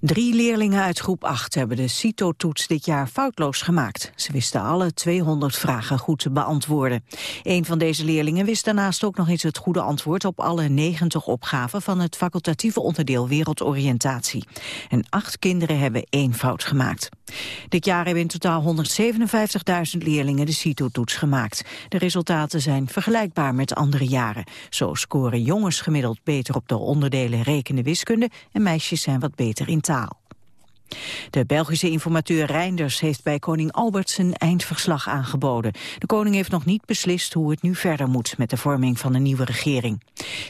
Drie leerlingen uit groep 8 hebben de CITO-toets dit jaar foutloos gemaakt. Ze wisten alle 200 vragen goed te beantwoorden. Een van deze leerlingen wist daarnaast ook nog eens het goede antwoord op alle 90 opgaven van het facultatieve onderdeel wereldoriëntatie. En acht kinderen hebben één fout gemaakt. Dit jaar hebben in totaal 157.000 leerlingen de CITO-toets gemaakt. De resultaten zijn vergelijkbaar met andere jaren. Zo scoren jongens gemiddeld beter op de onderdelen rekenen wiskunde en meisjes zijn wat beter taal. De Belgische informateur Reinders heeft bij koning Albert zijn eindverslag aangeboden. De koning heeft nog niet beslist hoe het nu verder moet met de vorming van een nieuwe regering.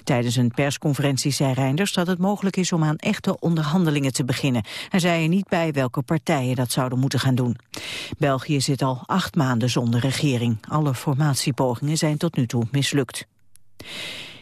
Tijdens een persconferentie zei Reinders dat het mogelijk is om aan echte onderhandelingen te beginnen. Hij zei er niet bij welke partijen dat zouden moeten gaan doen. België zit al acht maanden zonder regering. Alle formatiepogingen zijn tot nu toe mislukt.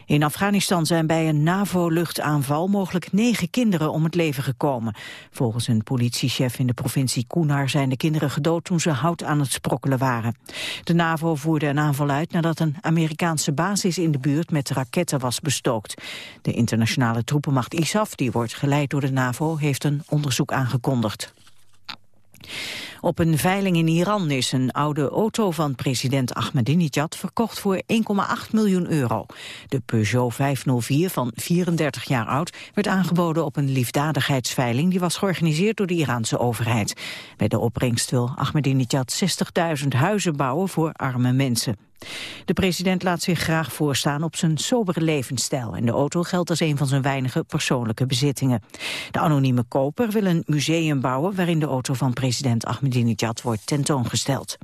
In Afghanistan zijn bij een NAVO-luchtaanval mogelijk negen kinderen om het leven gekomen. Volgens een politiechef in de provincie Kunar zijn de kinderen gedood toen ze hout aan het sprokkelen waren. De NAVO voerde een aanval uit nadat een Amerikaanse basis in de buurt met raketten was bestookt. De internationale troepenmacht ISAF, die wordt geleid door de NAVO, heeft een onderzoek aangekondigd. Op een veiling in Iran is een oude auto van president Ahmadinejad verkocht voor 1,8 miljoen euro. De Peugeot 504 van 34 jaar oud werd aangeboden op een liefdadigheidsveiling die was georganiseerd door de Iraanse overheid. Bij de opbrengst wil Ahmadinejad 60.000 huizen bouwen voor arme mensen. De president laat zich graag voorstaan op zijn sobere levensstijl en de auto geldt als een van zijn weinige persoonlijke bezittingen. De anonieme koper wil een museum bouwen waarin de auto van president Ahmadinejad wordt tentoongesteld.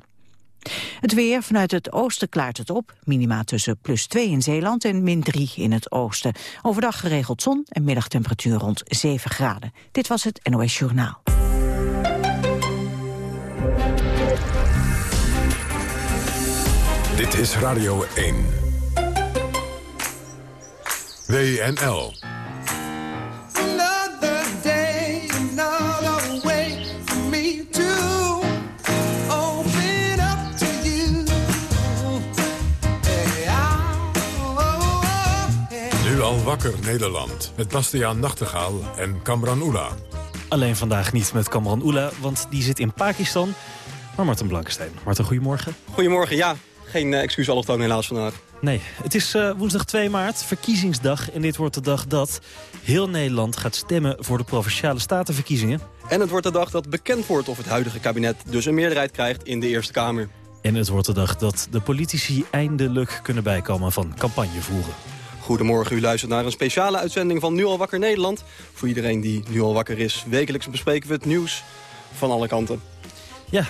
Het weer vanuit het oosten klaart het op. Minima tussen plus 2 in Zeeland en min 3 in het oosten. Overdag geregeld zon en middagtemperatuur rond 7 graden. Dit was het NOS Journaal. Dit is Radio 1. WNL. Nu al wakker Nederland. Met Bastiaan Nachtegaal en Kamran Oela. Alleen vandaag niet met Kamran Oela, want die zit in Pakistan. Maar Martin Blankenstein. Martin, goedemorgen. Goedemorgen, ja. Geen uh, excuus allochtoon helaas vandaag. Nee, het is uh, woensdag 2 maart, verkiezingsdag. En dit wordt de dag dat heel Nederland gaat stemmen voor de Provinciale Statenverkiezingen. En het wordt de dag dat bekend wordt of het huidige kabinet dus een meerderheid krijgt in de Eerste Kamer. En het wordt de dag dat de politici eindelijk kunnen bijkomen van campagne voeren. Goedemorgen, u luistert naar een speciale uitzending van Nu al wakker Nederland. Voor iedereen die nu al wakker is, wekelijks bespreken we het nieuws van alle kanten. Ja,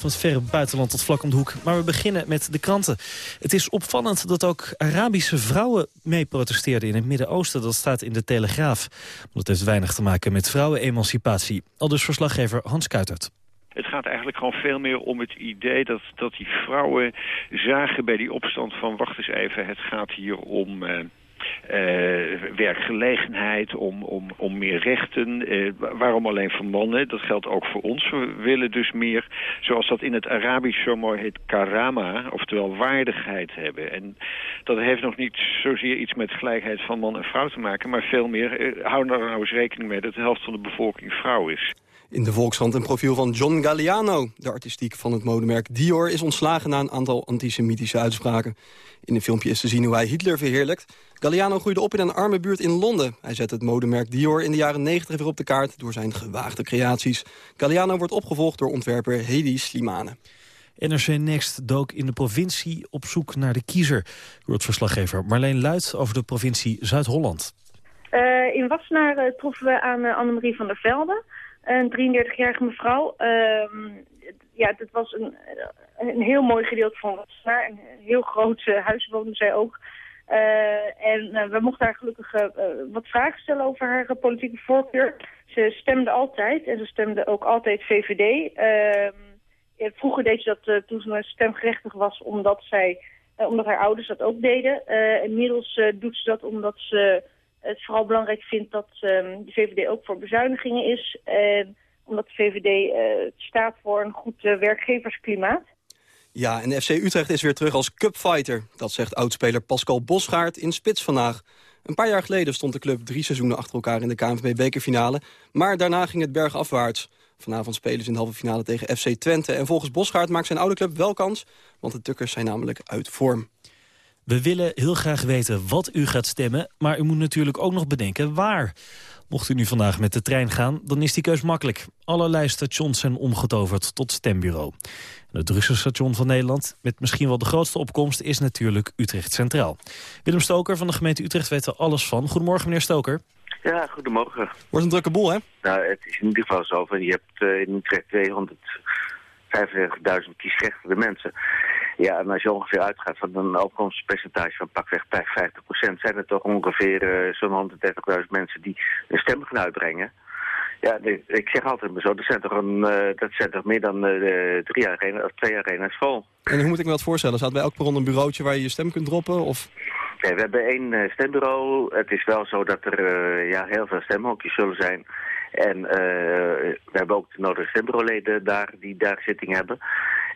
van het verre buitenland tot vlak om de hoek. Maar we beginnen met de kranten. Het is opvallend dat ook Arabische vrouwen mee protesteerden in het Midden-Oosten. Dat staat in de Telegraaf. Dat heeft weinig te maken met vrouwenemancipatie. Al dus verslaggever Hans Kuitert. Het gaat eigenlijk gewoon veel meer om het idee dat, dat die vrouwen zagen bij die opstand van... wacht eens even, het gaat hier om... Uh, werkgelegenheid, om, om, om meer rechten. Uh, waarom alleen voor mannen? Dat geldt ook voor ons. We willen dus meer, zoals dat in het Arabisch zo mooi heet, karama, oftewel waardigheid hebben. En dat heeft nog niet zozeer iets met gelijkheid van man en vrouw te maken, maar veel meer, uh, hou daar nou eens rekening mee dat de helft van de bevolking vrouw is. In de Volkskrant een profiel van John Galliano. De artistiek van het modemerk Dior is ontslagen na een aantal antisemitische uitspraken. In een filmpje is te zien hoe hij Hitler verheerlijkt. Galliano groeide op in een arme buurt in Londen. Hij zette het modemerk Dior in de jaren 90 weer op de kaart door zijn gewaagde creaties. Galliano wordt opgevolgd door ontwerper Hedy Slimane. NRC Next dook in de provincie op zoek naar de kiezer. Het verslaggever Marleen Luit over de provincie Zuid-Holland. Uh, in Wassenaar uh, troffen we aan uh, Annemarie van der Velde, een 33-jarige mevrouw. Ehm, ja, dat was een, een heel mooi gedeelte van Wassenaar. Een heel groot huis woonde zij ook. Uh, en uh, we mochten haar gelukkig wat vragen stellen over haar politieke voorkeur. Ze stemde altijd en ze stemde ook altijd VVD. Ehm, vroeger deed ze dat toen ze stemgerechtig was omdat, zij, omdat haar ouders dat ook deden. inmiddels doet ze dat omdat ze het vooral belangrijk vindt dat ehm, de VVD ook voor bezuinigingen is. En omdat de VVD staat voor een goed werkgeversklimaat. Ja, en FC Utrecht is weer terug als cupfighter. Dat zegt oudspeler Pascal Bosgaard in Spits vandaag. Een paar jaar geleden stond de club drie seizoenen achter elkaar in de KNVB-bekerfinale. Maar daarna ging het bergafwaarts. Vanavond spelen ze in de halve finale tegen FC Twente. En volgens Bosgaard maakt zijn oude club wel kans, want de Tukkers zijn namelijk uit vorm. We willen heel graag weten wat u gaat stemmen, maar u moet natuurlijk ook nog bedenken waar. Mocht u nu vandaag met de trein gaan, dan is die keus makkelijk. Allerlei stations zijn omgetoverd tot stembureau. het drukste station van Nederland, met misschien wel de grootste opkomst... is natuurlijk Utrecht Centraal. Willem Stoker van de gemeente Utrecht weet er alles van. Goedemorgen, meneer Stoker. Ja, goedemorgen. Wordt een drukke boel, hè? Nou, het is in ieder geval zo. Van, je hebt uh, in Utrecht 235.000 kiesgerechtigde mensen. Ja, en als je ongeveer uitgaat van een opkomstpercentage van pakweg 50%... zijn er toch ongeveer uh, zo'n 130.000 mensen die een stem gaan uitbrengen. Ja, ik zeg altijd maar zo, dat zijn toch, een, uh, dat zijn toch meer dan uh, drie of twee arena's vol. En hoe moet ik me dat voorstellen? Staat bij elk perron een bureautje waar je je stem kunt droppen? Of... Nee, we hebben één stembureau. Het is wel zo dat er ja, heel veel stemhokjes zullen zijn. En we hebben ook de nodige stembureauleden daar die daar zitting hebben.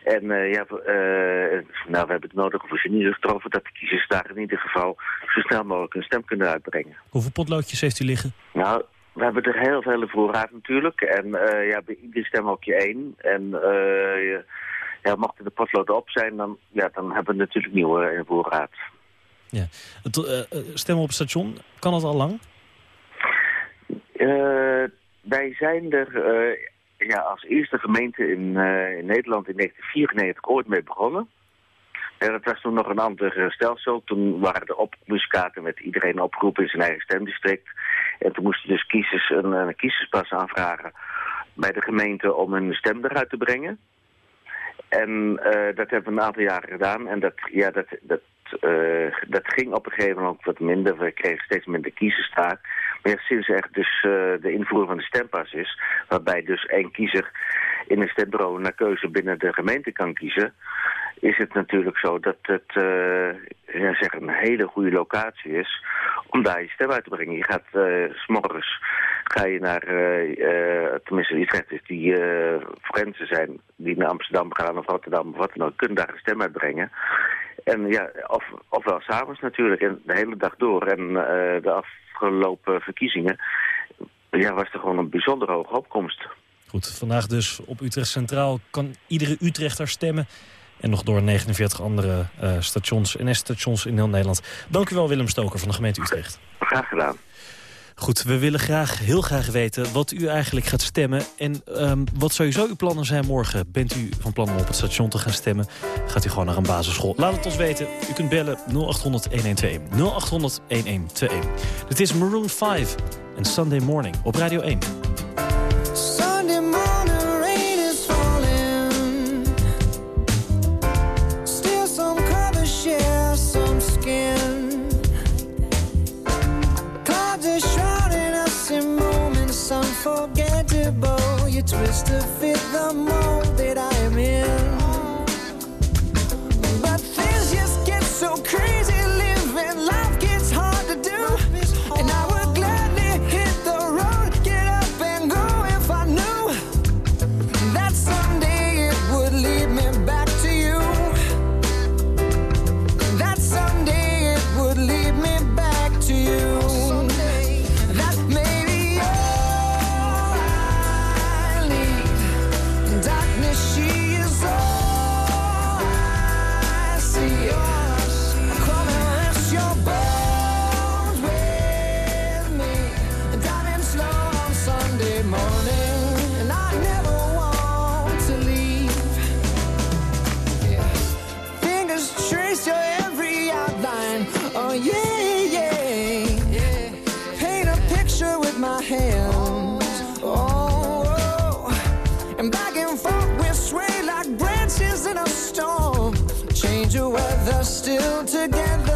En uh, ja, uh, nou, we hebben het nodige voorzieningen getroffen dat de kiezers daar in ieder geval zo snel mogelijk een stem kunnen uitbrengen. Hoeveel potloodjes heeft u liggen? Nou, we hebben er heel veel in voorraad natuurlijk. En uh, ja, bij ieder stem ook je één. En ja, mochten de potloden op zijn, dan, ja, dan hebben we natuurlijk nieuwe in voorraad. Ja. Het, stemmen op het station, kan dat al lang? wij zijn er ja, als eerste gemeente in, uh, in Nederland in 1994 ooit mee begonnen. En dat was toen nog een ander stelsel. Toen waren de oproepmuskaten met iedereen opgeroepen in zijn eigen stemdistrict. En toen moesten dus kiezers een, een kiezerspas aanvragen bij de gemeente om hun stem eruit te brengen. En uh, dat hebben we een aantal jaren gedaan. En dat, ja, dat, dat, uh, dat ging op een gegeven moment ook wat minder. We kregen steeds minder kiezers daar. Maar sinds er dus uh, de invoer van de stempas is... waarbij dus één kiezer in een stembureau naar keuze binnen de gemeente kan kiezen... is het natuurlijk zo dat het uh, ja, zeg een hele goede locatie is om daar je stem uit te brengen. Je gaat uh, s'morgens ga je naar, tenminste Utrecht is die forensen zijn... die naar Amsterdam gaan of Rotterdam of wat dan ook, kunnen daar een stem uitbrengen. En ja, of, ofwel s'avonds natuurlijk en de hele dag door. En de af afgelopen verkiezingen ja, was er gewoon een bijzonder hoge opkomst. Goed, vandaag dus op Utrecht Centraal kan iedere Utrechter stemmen. En nog door 49 andere uh, stations, NS-stations in heel Nederland. Dank u wel Willem Stoker van de gemeente Utrecht. Graag gedaan. Goed, we willen graag, heel graag weten wat u eigenlijk gaat stemmen. En um, wat sowieso uw plannen zijn morgen. Bent u van plan om op het station te gaan stemmen? Gaat u gewoon naar een basisschool? Laat het ons weten. U kunt bellen 0800-1121. 0800-1121. Dit is Maroon 5 en Sunday Morning op Radio 1. Twist to fit the mold that I together.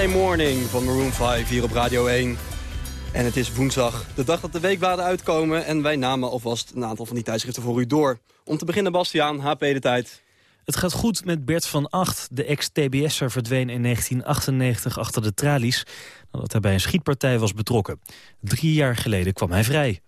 Sunday Morning van Maroon 5 hier op Radio 1. En het is woensdag, de dag dat de weekbladen uitkomen... en wij namen alvast een aantal van die tijdschriften voor u door. Om te beginnen, Bastiaan, HP De Tijd. Het gaat goed met Bert van Acht. De ex-TBS'er verdween in 1998 achter de tralies... nadat hij bij een schietpartij was betrokken. Drie jaar geleden kwam hij vrij.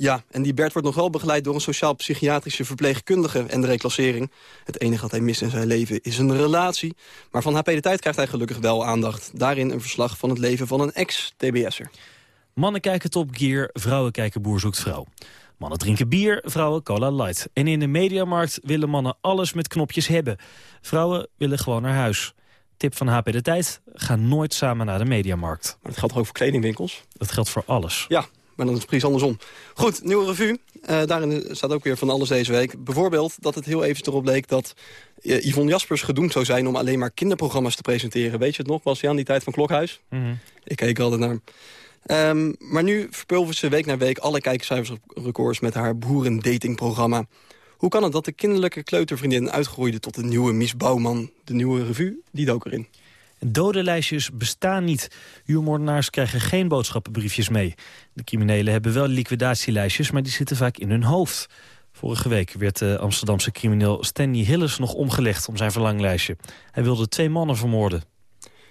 Ja, en die Bert wordt nog wel begeleid door een sociaal-psychiatrische verpleegkundige en de reclassering. Het enige wat hij mist in zijn leven is een relatie. Maar van HP De Tijd krijgt hij gelukkig wel aandacht. Daarin een verslag van het leven van een ex-TBS'er. Mannen kijken Top Gear, vrouwen kijken Boer zoekt vrouw. Mannen drinken bier, vrouwen cola light. En in de mediamarkt willen mannen alles met knopjes hebben. Vrouwen willen gewoon naar huis. Tip van HP De Tijd, ga nooit samen naar de mediamarkt. Maar het geldt ook voor kledingwinkels? Dat geldt voor alles. Ja, maar dan is het precies andersom. Goed, nieuwe revue. Uh, daarin staat ook weer van alles deze week. Bijvoorbeeld dat het heel even erop leek dat uh, Yvonne Jaspers gedoemd zou zijn... om alleen maar kinderprogramma's te presenteren. Weet je het nog, was hij aan die tijd van Klokhuis? Mm Ik keek altijd naar. Um, maar nu verpulvert ze week na week alle kijkcijfersrecords... met haar boerendatingprogramma. Hoe kan het dat de kinderlijke kleutervriendin uitgroeide tot een nieuwe Mies Bouwman? De nieuwe revue, die dook erin. Dodenlijstjes bestaan niet. Huurmoordenaars krijgen geen boodschappenbriefjes mee. De criminelen hebben wel liquidatielijstjes, maar die zitten vaak in hun hoofd. Vorige week werd de Amsterdamse crimineel Stanley Hillis nog omgelegd om zijn verlanglijstje. Hij wilde twee mannen vermoorden.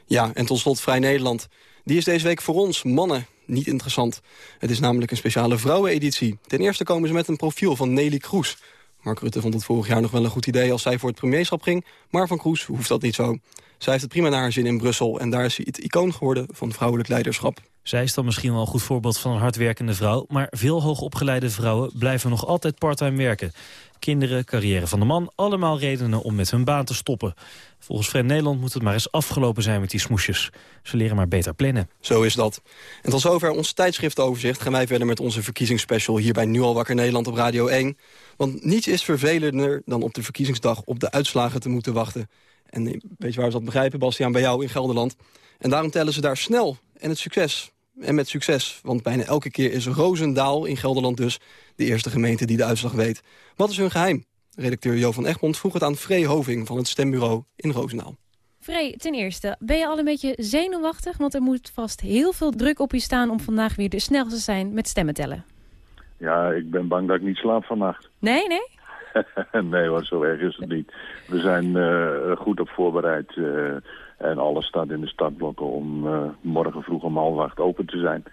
Ja, en tot slot Vrij Nederland. Die is deze week voor ons, mannen, niet interessant. Het is namelijk een speciale vrouweneditie. Ten eerste komen ze met een profiel van Nelly Kroes. Mark Rutte vond het vorig jaar nog wel een goed idee als zij voor het premierschap ging. Maar van Kroes hoeft dat niet zo. Zij heeft het prima naar haar zin in Brussel en daar is ze het icoon geworden van vrouwelijk leiderschap. Zij is dan misschien wel een goed voorbeeld van een hardwerkende vrouw... maar veel hoogopgeleide vrouwen blijven nog altijd parttime werken. Kinderen, carrière van de man, allemaal redenen om met hun baan te stoppen. Volgens Vrij Nederland moet het maar eens afgelopen zijn met die smoesjes. Ze leren maar beter plannen. Zo is dat. En tot zover ons tijdschriftenoverzicht gaan wij verder met onze verkiezingsspecial... hier bij Nu al wakker Nederland op Radio 1. Want niets is vervelender dan op de verkiezingsdag op de uitslagen te moeten wachten. En weet je waar we dat begrijpen, Bastiaan, bij jou in Gelderland. En daarom tellen ze daar snel en het succes. En met succes, want bijna elke keer is Roosendaal in Gelderland dus... de eerste gemeente die de uitslag weet. Wat is hun geheim? Redacteur Jo van Egmond vroeg het aan Free Hoving van het stembureau in Roosendaal. Free, ten eerste, ben je al een beetje zenuwachtig? Want er moet vast heel veel druk op je staan om vandaag weer de snelste te zijn met stemmen tellen. Ja, ik ben bang dat ik niet slaap vannacht. Nee, nee? nee hoor, zo erg is het niet. We zijn uh, goed op voorbereid uh, en alles staat in de startblokken om uh, morgen vroeg om half open te zijn.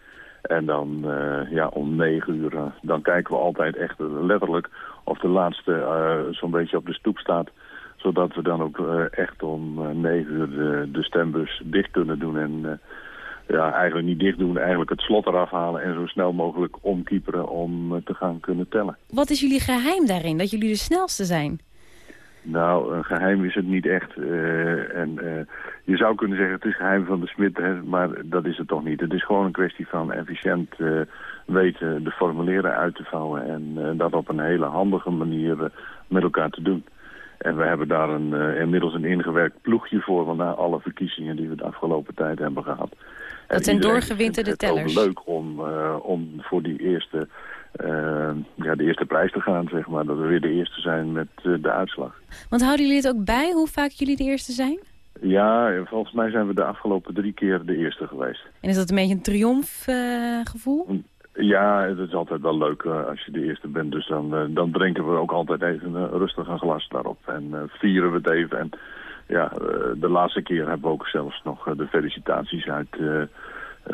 En dan ja, om negen uur, dan kijken we altijd echt letterlijk of de laatste zo'n beetje op de stoep staat. Zodat we dan ook echt om negen uur de, de stembus dicht kunnen doen en ja, eigenlijk niet dicht doen, eigenlijk het slot eraf halen en zo snel mogelijk omkieperen om te gaan kunnen tellen. Wat is jullie geheim daarin, dat jullie de snelste zijn? Nou, een geheim is het niet echt. Uh, en uh, je zou kunnen zeggen het is geheim van de smid, hè, maar dat is het toch niet. Het is gewoon een kwestie van efficiënt uh, weten de formulieren uit te vouwen en dat op een hele handige manier met elkaar te doen. En we hebben daar een, inmiddels een ingewerkt ploegje voor, van na alle verkiezingen die we de afgelopen tijd hebben gehad. Dat zijn doorgewinterde tellers. Het is leuk om, om voor die eerste uh, ja, de eerste prijs te gaan, zeg maar. Dat we weer de eerste zijn met uh, de uitslag. Want houden jullie het ook bij, hoe vaak jullie de eerste zijn? Ja, volgens mij zijn we de afgelopen drie keer de eerste geweest. En is dat een beetje een triomfgevoel? Uh, ja, het is altijd wel leuk als je de eerste bent. Dus dan, dan drinken we ook altijd even rustig een glas daarop. En vieren we het even. En ja, de laatste keer hebben we ook zelfs nog de felicitaties uit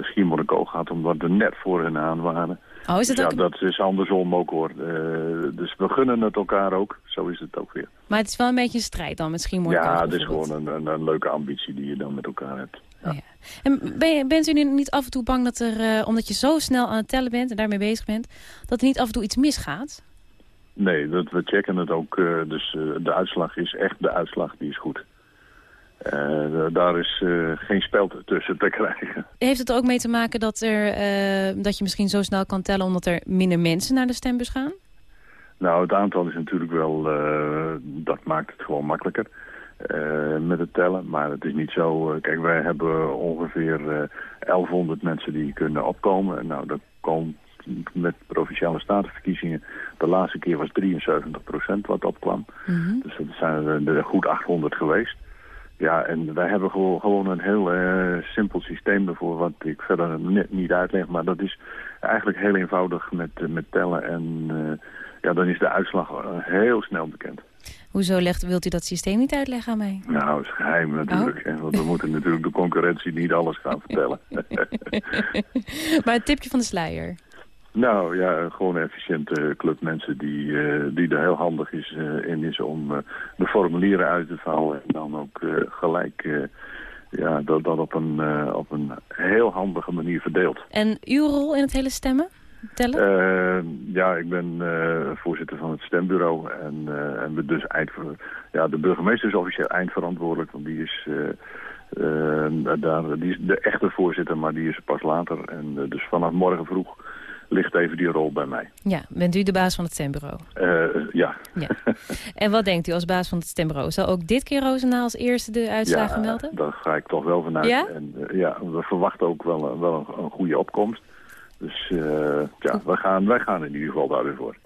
Schiermonnikoog gehad. Omdat we net voor hen aan waren. Oh, is het ja, ook... dat is andersom ook hoor. Uh, dus we gunnen het elkaar ook. Zo is het ook weer. Maar het is wel een beetje een strijd dan misschien morgen. Ja, het is gewoon een, een, een, leuke ambitie die je dan met elkaar hebt. Ja. Oh, ja. En ben je, bent u nu niet af en toe bang dat er, uh, omdat je zo snel aan het tellen bent en daarmee bezig bent, dat er niet af en toe iets misgaat? Nee, dat, we checken het ook. Uh, dus de uitslag is echt de uitslag, die is goed. Uh, daar is uh, geen spel tussen te krijgen. Heeft het er ook mee te maken dat, er, uh, dat je misschien zo snel kan tellen... omdat er minder mensen naar de stembus gaan? Nou, het aantal is natuurlijk wel... dat maakt het gewoon makkelijker met het tellen. Maar het is niet zo... kijk, wij hebben ongeveer 1100 mensen die kunnen opkomen. Nou, dat komt met provinciale statenverkiezingen. De laatste keer was 73% wat opkwam. Mm -hmm. Dus dat zijn er goed 800 geweest Ja, en wij hebben gewoon, gewoon een heel uh, simpel systeem ervoor, wat ik verder net niet uitleg. Maar dat is eigenlijk heel eenvoudig met, met tellen en ja, dan is de uitslag heel snel bekend. Hoezo legt, wilt u dat systeem niet uitleggen aan mij? Nou, is geheim natuurlijk. Oh. Want we moeten natuurlijk de concurrentie niet alles gaan vertellen. maar een tipje van de sluier. Nou ja, gewoon een efficiënte club mensen die, uh, die er heel handig is, uh, in is om uh, de formulieren uit te vouwen. En dan ook gelijk ja, dat, dat op, een, op een heel handige manier verdeelt. En uw rol in het hele stemmen? tellen? ja, ik ben voorzitter van het stembureau. En, en we dus eind, ja, de burgemeester is officieel eindverantwoordelijk, want die is... daar, die is de echte voorzitter, maar die is pas later. En dus vanaf morgen vroeg ligt even die rol bij mij. Ja, bent u de baas van het stembureau? Uh, ja. ja. En wat denkt u als baas van het stembureau? Zal ook dit keer Roosendaal als eerste de uitslagen ja, melden? daar ga ik toch wel vanuit. Ja? En, uh, ja, we verwachten ook wel, wel een, een goede opkomst. Dus uh, ja, wij gaan, wij gaan in ieder geval daar weer voor.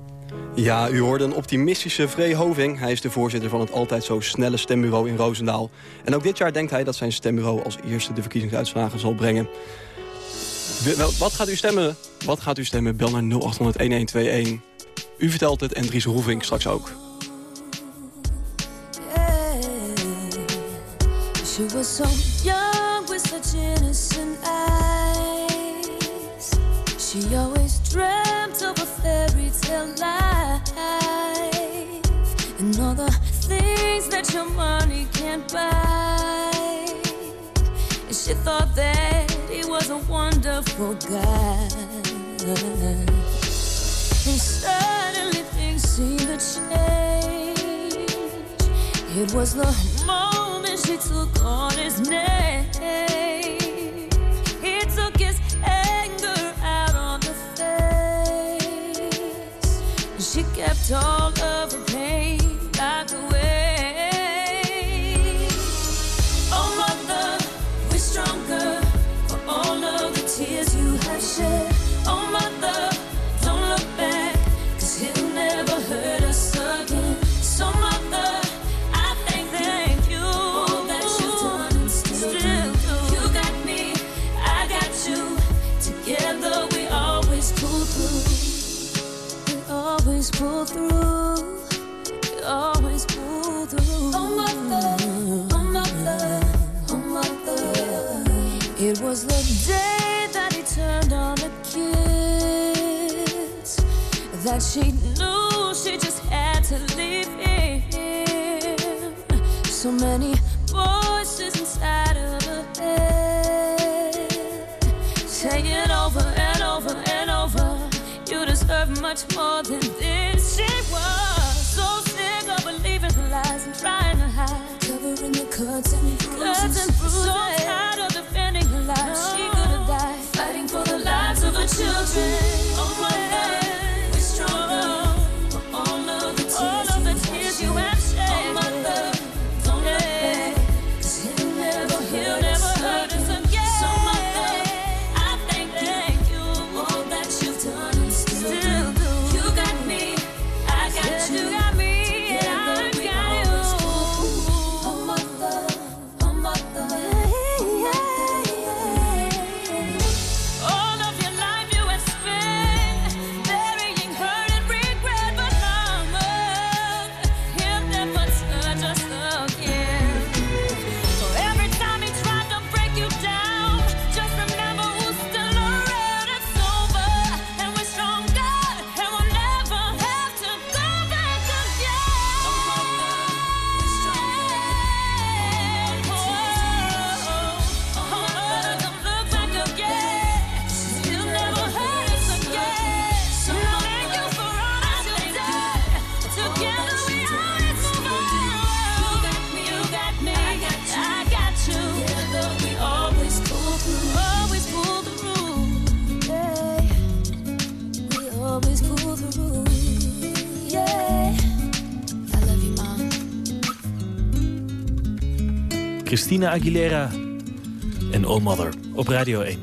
Ja, u hoorde een optimistische Vree Hoving. Hij is de voorzitter van het altijd zo snelle stembureau in Roosendaal. En ook dit jaar denkt hij dat zijn stembureau als eerste de verkiezingsuitslagen zal brengen. Wat gaat u stemmen? Wat gaat u stemmen? Bel naar 0800-1121. U vertelt het en Dries Roeving straks ook. She was so young with such innocent eyes. She always dreamt of a fairy tale life. And all the things that your money can't buy. And she thought that was a wonderful guy. And suddenly things seemed to change. It was the moment she took on his name. He took his anger out on the face. And she kept all of her pain she knew she just had to leave him. So many voices inside of her head saying over and over and over, you deserve much more than this. Christina Aguilera en Oh Mother op Radio 1.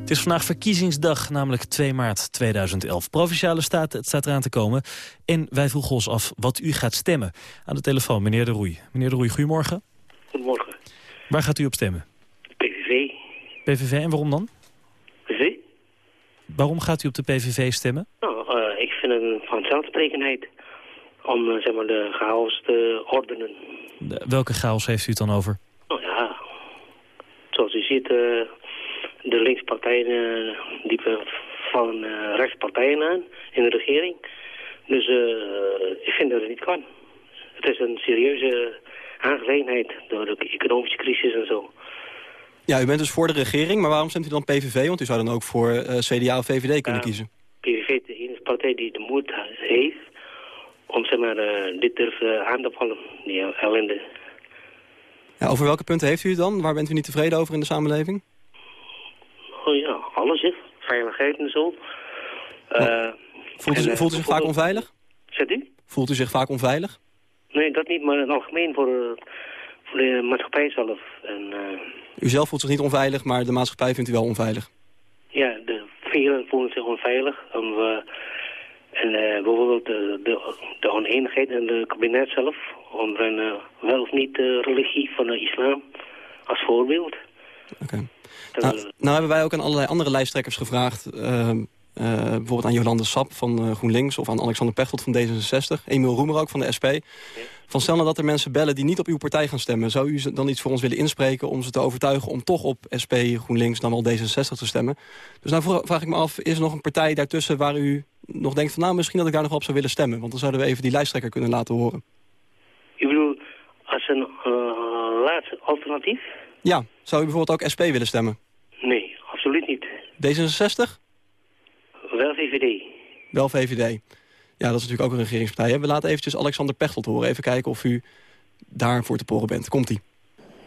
Het is vandaag verkiezingsdag, namelijk 2 maart 2011. Provinciale staat, het staat eraan te komen. En wij vroegen ons af wat u gaat stemmen. Aan de telefoon, meneer De Roei. Meneer De Roei, goedemorgen. Goedemorgen. Waar gaat u op stemmen? PVV. PVV en waarom dan? PVV? Waarom gaat u op de PVV stemmen? Nou, uh, ik vind het een vanzelfsprekendheid om uh, zeg maar, de chaos te ordenen. De, welke chaos heeft u het dan over? Zoals u ziet, uh, de linkspartijen die vallen rechtspartijen aan in de regering. Dus ik vind dat het niet kan. Het is een serieuze aangelegenheid door de economische crisis en zo. Ja, u bent dus voor de regering, maar waarom stemt u dan PVV? Want u zou dan ook voor uh, CDA of VVD kunnen uh, kiezen. PVV is de enige partij die de moed heeft om zeg maar, uh, dit durven aan te vallen, die ellende. Ja, over welke punten heeft u het dan? Waar bent u niet tevreden over in de samenleving? Oh ja, alles, hè. Veiligheid en zo. Oh. Voelt u, en, voelt u zich vaak onveilig? Zet u? Voelt u zich vaak onveilig? Nee, dat niet, maar in het algemeen voor, voor de maatschappij zelf. En, u zelf voelt zich niet onveilig, maar de maatschappij vindt u wel onveilig? Ja, de velen voelen zich onveilig. En, we, en uh, bijvoorbeeld de, de, de oneenigheid in het kabinet zelf. Onder een uh, wel of niet uh, religie van de islam als voorbeeld. Oké. Okay. Nou, nou hebben wij ook aan allerlei andere lijsttrekkers gevraagd... Uh, uh, bijvoorbeeld aan Jolande Sap van uh, GroenLinks... of aan Alexander Pechtold van D66, Emiel Roemer ook van de SP... Ja. van stel nou dat er mensen bellen die niet op uw partij gaan stemmen... zou u dan iets voor ons willen inspreken om ze te overtuigen... om toch op SP, GroenLinks, dan wel D66 te stemmen? Dus nou vraag ik me af, is er nog een partij daartussen waar u nog denkt... van nou, misschien dat ik daar nog op zou willen stemmen? Want dan zouden we even die lijsttrekker kunnen laten horen. U bedoelt als een uh, laatste alternatief? Ja, zou u bijvoorbeeld ook SP willen stemmen? Nee, absoluut niet. D66? Wel VVD. Wel VVD. Ja, dat is natuurlijk ook een regeringspartij. We laten eventjes Alexander Pechtold horen. Even kijken of u daarvoor te poren bent. Komt-ie.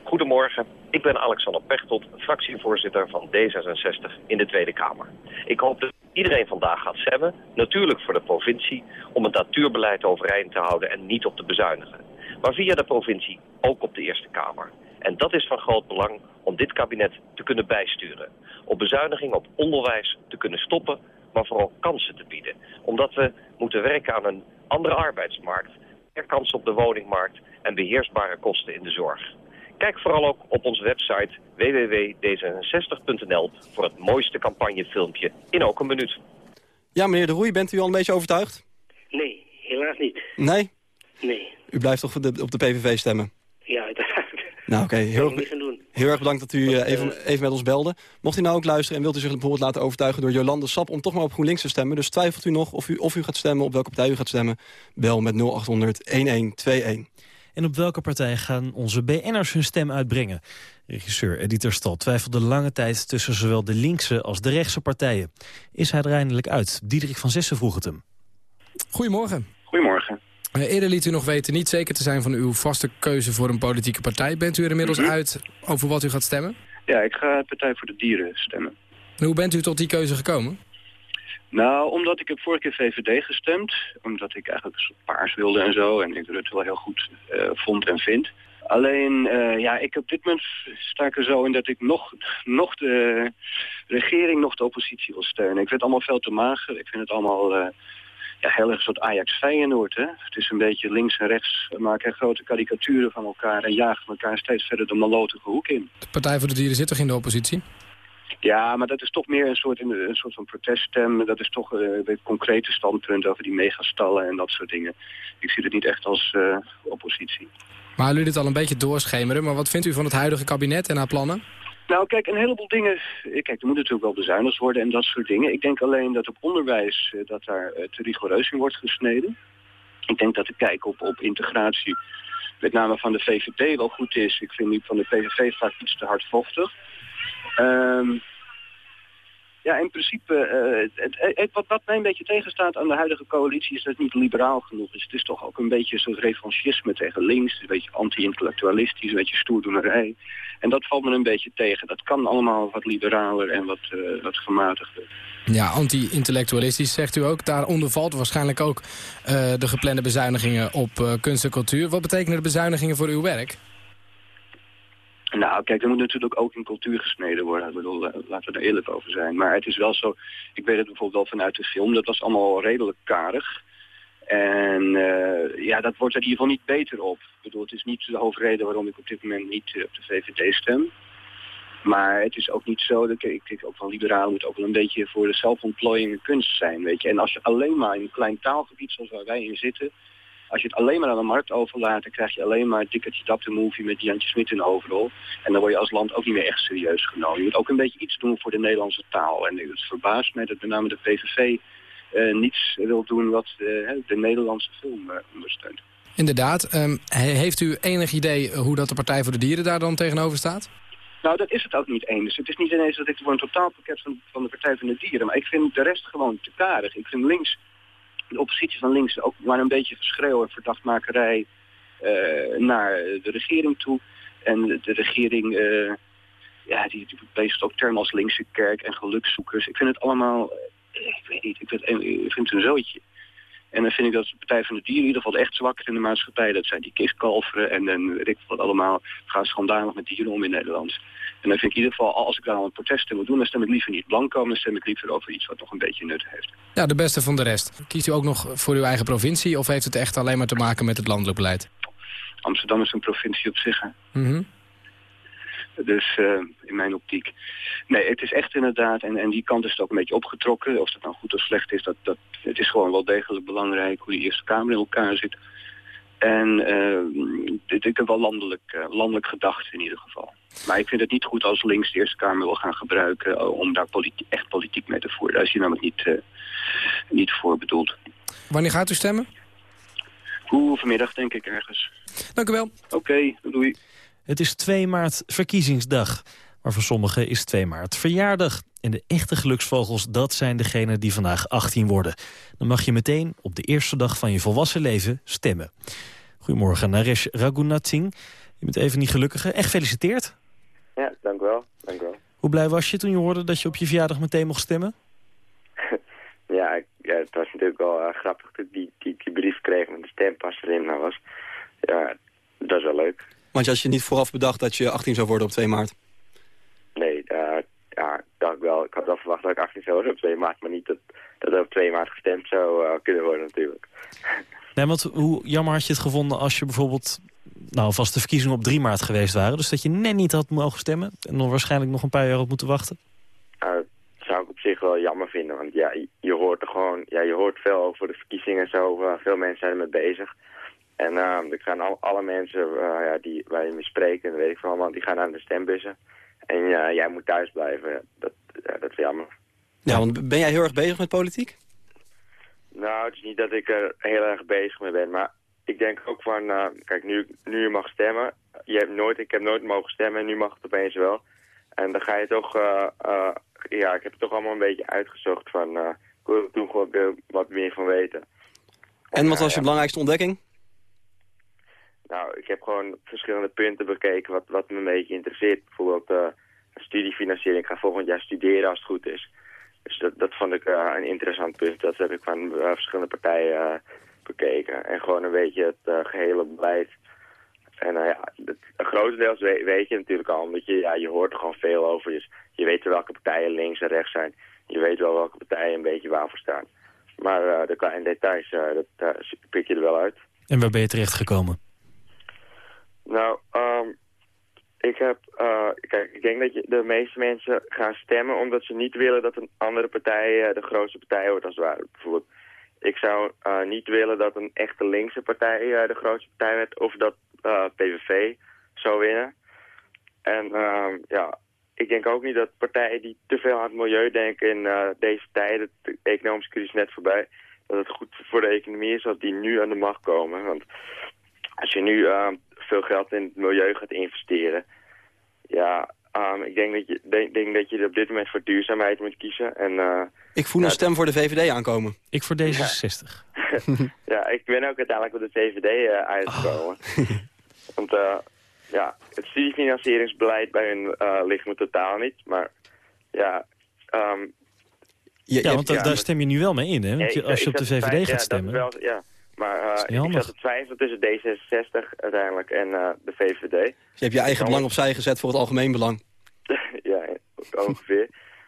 Goedemorgen, ik ben Alexander Pechtold, fractievoorzitter van D66 in de Tweede Kamer. Ik hoop dat iedereen vandaag gaat stemmen, natuurlijk voor de provincie, om het natuurbeleid overeind te houden en niet op te bezuinigen. Maar via de provincie ook op de Eerste Kamer. En dat is van groot belang om dit kabinet te kunnen bijsturen. Op bezuiniging op onderwijs te kunnen stoppen maar vooral kansen te bieden. Omdat we moeten werken aan een andere arbeidsmarkt, meer kansen op de woningmarkt en beheersbare kosten in de zorg. Kijk vooral ook op onze website www.d66.nl voor het mooiste campagnefilmpje in ook een minuut. Ja, meneer De Roei, bent u al een beetje overtuigd? Nee, helaas niet. Nee? Nee. U blijft toch op de, op de PVV stemmen? Ja, uiteraard. Nou, oké. Okay. Heel, heel erg bedankt dat u uh, even, even met ons belde. Mocht u nou ook luisteren en wilt u zich bijvoorbeeld laten overtuigen door Jolande Sap... om toch maar op GroenLinks te stemmen. Dus twijfelt u nog of u, of u gaat stemmen, op welke partij u gaat stemmen. Bel met 0800-1121. En op welke partij gaan onze BN'ers hun stem uitbrengen? Regisseur Edith Stal twijfelde lange tijd tussen zowel de linkse als de rechtse partijen. Is hij er eindelijk uit? Diederik van Zessen vroeg het hem. Goedemorgen. Goedemorgen. Uh, eerder liet u nog weten niet zeker te zijn van uw vaste keuze voor een politieke partij. Bent u er inmiddels mm -hmm. uit over wat u gaat stemmen? Ja, ik ga Partij voor de Dieren stemmen. En hoe bent u tot die keuze gekomen? Nou, omdat ik heb vorige keer VVD gestemd. Omdat ik eigenlijk paars wilde en zo. En ik het wel heel goed uh, vond en vind. Alleen, uh, ja, ik op dit moment sta ik er zo in dat ik nog, nog de regering, nog de oppositie wil steunen. Ik vind het allemaal veel te mager. Ik vind het allemaal... Uh, ja, heel erg soort Ajax Feyenoord. Hè? Het is een beetje links en rechts maken grote karikaturen van elkaar... en jagen elkaar steeds verder de malotige hoek in. De Partij voor de Dieren zit toch in de oppositie? Ja, maar dat is toch meer een soort, een soort van proteststem. Dat is toch uh, concrete standpunt over die megastallen en dat soort dingen. Ik zie het niet echt als uh, oppositie. Maar u dit al een beetje doorschemeren. Maar wat vindt u van het huidige kabinet en haar plannen? Nou, kijk, een heleboel dingen... Kijk, er moet natuurlijk wel bezuinigd worden en dat soort dingen. Ik denk alleen dat op onderwijs dat daar te rigoureus in wordt gesneden. Ik denk dat de kijk op, op integratie, met name van de VVD, wel goed is. Ik vind die van de PVV vaak iets te hardvochtig. Um, ja, in principe, uh, het, het, wat, wat mij een beetje tegenstaat aan de huidige coalitie is dat het niet liberaal genoeg is. Het is toch ook een beetje zo'n revanchisme tegen links, een beetje anti-intellectualistisch, een beetje stoerdoenerij. En dat valt me een beetje tegen. Dat kan allemaal wat liberaler en wat, uh, wat gematigder. Ja, anti-intellectualistisch zegt u ook. Daaronder valt waarschijnlijk ook uh, de geplande bezuinigingen op kunst en cultuur. Wat betekenen de bezuinigingen voor uw werk? Nou, kijk, er moet natuurlijk ook in cultuur gesneden worden. Ik bedoel, laten we er eerlijk over zijn. Maar het is wel zo, ik weet het bijvoorbeeld wel vanuit de film, dat was allemaal redelijk karig. En uh, ja, dat wordt er in ieder geval niet beter op. Ik bedoel, het is niet de hoofdreden waarom ik op dit moment niet op de VVD stem. Maar het is ook niet zo, dat ik denk ook van liberaal moet ook wel een beetje voor de zelfontplooiing kunst zijn, weet je. En als je alleen maar in een klein taalgebied zoals waar wij in zitten, als je het alleen maar aan de markt overlaat, dan krijg je alleen maar Dikkertje Dap de movie met Jantje Smit in de overrol. En dan word je als land ook niet meer echt serieus genomen. Je moet ook een beetje iets doen voor de Nederlandse taal. En het verbaast mij dat met name de PVV uh, niets wil doen wat de, de Nederlandse film uh, ondersteunt. Inderdaad. Um, heeft u enig idee hoe dat de Partij voor de Dieren daar dan tegenover staat? Nou, dat is het ook niet eens. Het is niet ineens dat ik voor een totaalpakket van, van de Partij van de Dieren... maar ik vind de rest gewoon te karig. Ik vind links, de oppositie van links, ook maar een beetje verschreeuwen... verdachtmakerij uh, naar de regering toe. En de regering, uh, ja, die, die ook termen als linkse kerk en gelukszoekers. Ik vind het allemaal, ik weet niet, ik vind, het een zootje. En dan vind ik dat de Partij van de Dieren in ieder geval echt zwak in de maatschappij. Dat zijn die kistkalveren en, en weet ik wat allemaal. gaan schandalig met dieren om in Nederland. En dan vind ik in ieder geval, als ik daar al een protest moet doen... dan stem ik liever niet blanco, dan stem ik liever over iets wat nog een beetje nut heeft. Ja, de beste van de rest. Kiest u ook nog voor uw eigen provincie... of heeft het echt alleen maar te maken met het landelijk beleid? Amsterdam is een provincie op zich, hè. Mm dus uh, in mijn optiek. Nee, het is echt inderdaad, en, en die kant is het ook een beetje opgetrokken. Of dat nou goed of slecht is, dat, dat, het is gewoon wel degelijk belangrijk hoe die Eerste Kamer in elkaar zit. En uh, dit, ik heb wel landelijk, uh, landelijk gedacht in ieder geval. Maar ik vind het niet goed als links de Eerste Kamer wil gaan gebruiken om daar echt politiek mee te voeren. Daar is hij namelijk niet, niet voor bedoeld. Wanneer gaat u stemmen? Hoe vanmiddag denk ik ergens. Dank u wel. Oké, okay, doei. Het is 2 maart verkiezingsdag. Maar voor sommigen is 2 maart verjaardag. En de echte geluksvogels, dat zijn degenen die vandaag 18 worden. Dan mag je meteen op de eerste dag van je volwassen leven stemmen. Goedemorgen, Naresh Raghunath Singh. Je bent even niet gelukkige. Echt gefeliciteerd. Ja, dank u wel. Dank u wel. Hoe blij was je toen je hoorde dat je op je verjaardag meteen mocht stemmen? ja, ik, ja, het was natuurlijk wel uh, grappig dat ik die, die, die brief kreeg met de stempas erin was. Ja, dat is wel leuk. Want als je niet vooraf bedacht dat je 18 zou worden op 2 maart? Dacht ik wel. Ik had wel verwacht dat ik 18 zou worden op 2 maart, maar niet dat, dat er op 2 maart gestemd zou uh, kunnen worden natuurlijk. Nee, want hoe jammer had je het gevonden als je bijvoorbeeld, nou vast de verkiezingen op 3 maart geweest waren, dus dat je net niet had mogen stemmen en dan waarschijnlijk nog een paar jaar had moeten wachten? Uh, dat zou ik op zich wel jammer vinden, want ja, je hoort er gewoon, ja, je hoort veel over de verkiezingen en zo, veel mensen zijn ermee bezig. En uh, er gaan al, alle mensen uh, ja, die, waar je mee spreekt, en weet ik veel allemaal, die gaan naar de stembussen. En uh, jij moet thuis blijven. Dat, dat is jammer. Ja, want ben jij heel erg bezig met politiek? Nou, het is niet dat ik er heel erg bezig mee ben, maar ik denk ook van, uh, kijk, nu, nu je mag stemmen, je hebt nooit, ik heb nooit mogen stemmen en nu mag het opeens wel. En dan ga je toch, uh, uh, ja, ik heb het toch allemaal een beetje uitgezocht van, ik wil er toen gewoon wat meer van weten. En wat was je ja. belangrijkste ontdekking? Nou, ik heb gewoon verschillende punten bekeken wat, wat me een beetje interesseert. Bijvoorbeeld uh, studiefinanciering. Ik ga volgend jaar studeren als het goed is. Dus dat, dat vond ik uh, een interessant punt. Dat heb ik van uh, verschillende partijen bekeken. En gewoon een beetje het gehele beleid. En ja, het, grotendeels weet, weet, je natuurlijk al. Omdat je, ja, je hoort er gewoon veel over. Dus je weet welke partijen links en rechts zijn. Je weet wel welke partijen een beetje waarvoor staan. Maar de kleine details, dat pik je er wel uit. En waar ben je terecht gekomen? Nou, um, ik heb, uh, kijk, ik denk dat de meeste mensen gaan stemmen omdat ze niet willen dat een andere partij uh, de grootste partij wordt als het ware. Bijvoorbeeld, ik zou uh, niet willen dat een echte linkse partij de grootste partij werd of dat PVV zou winnen. En ja, ik denk ook niet dat partijen die te veel aan het milieu denken in deze tijden, de economische crisis net voorbij, dat het goed voor de economie is dat die nu aan de macht komen. Want als je nu veel geld in het milieu gaat investeren. Ja, um, ik denk dat, je, denk, denk, dat je op dit moment voor duurzaamheid moet kiezen. En, uh, ik voel een stem voor de VVD aankomen. Ik voor D66. Ja, ja ik ben ook uiteindelijk op de VVD uh, uitgekomen. Oh. Want uh, ja, het studiefinancieringsbeleid bij hun ligt me totaal niet. Maar ja... Um, ja, ja, want ja, daar stem je nu wel mee in, hè? Want als je op de VVD gaat stemmen... Wel, ja, maar uh, ik zat te twijfelen tussen D66 uiteindelijk en uh, de VVD. Dus je hebt je eigen belang opzij gezet voor het algemeen belang. ja, ongeveer.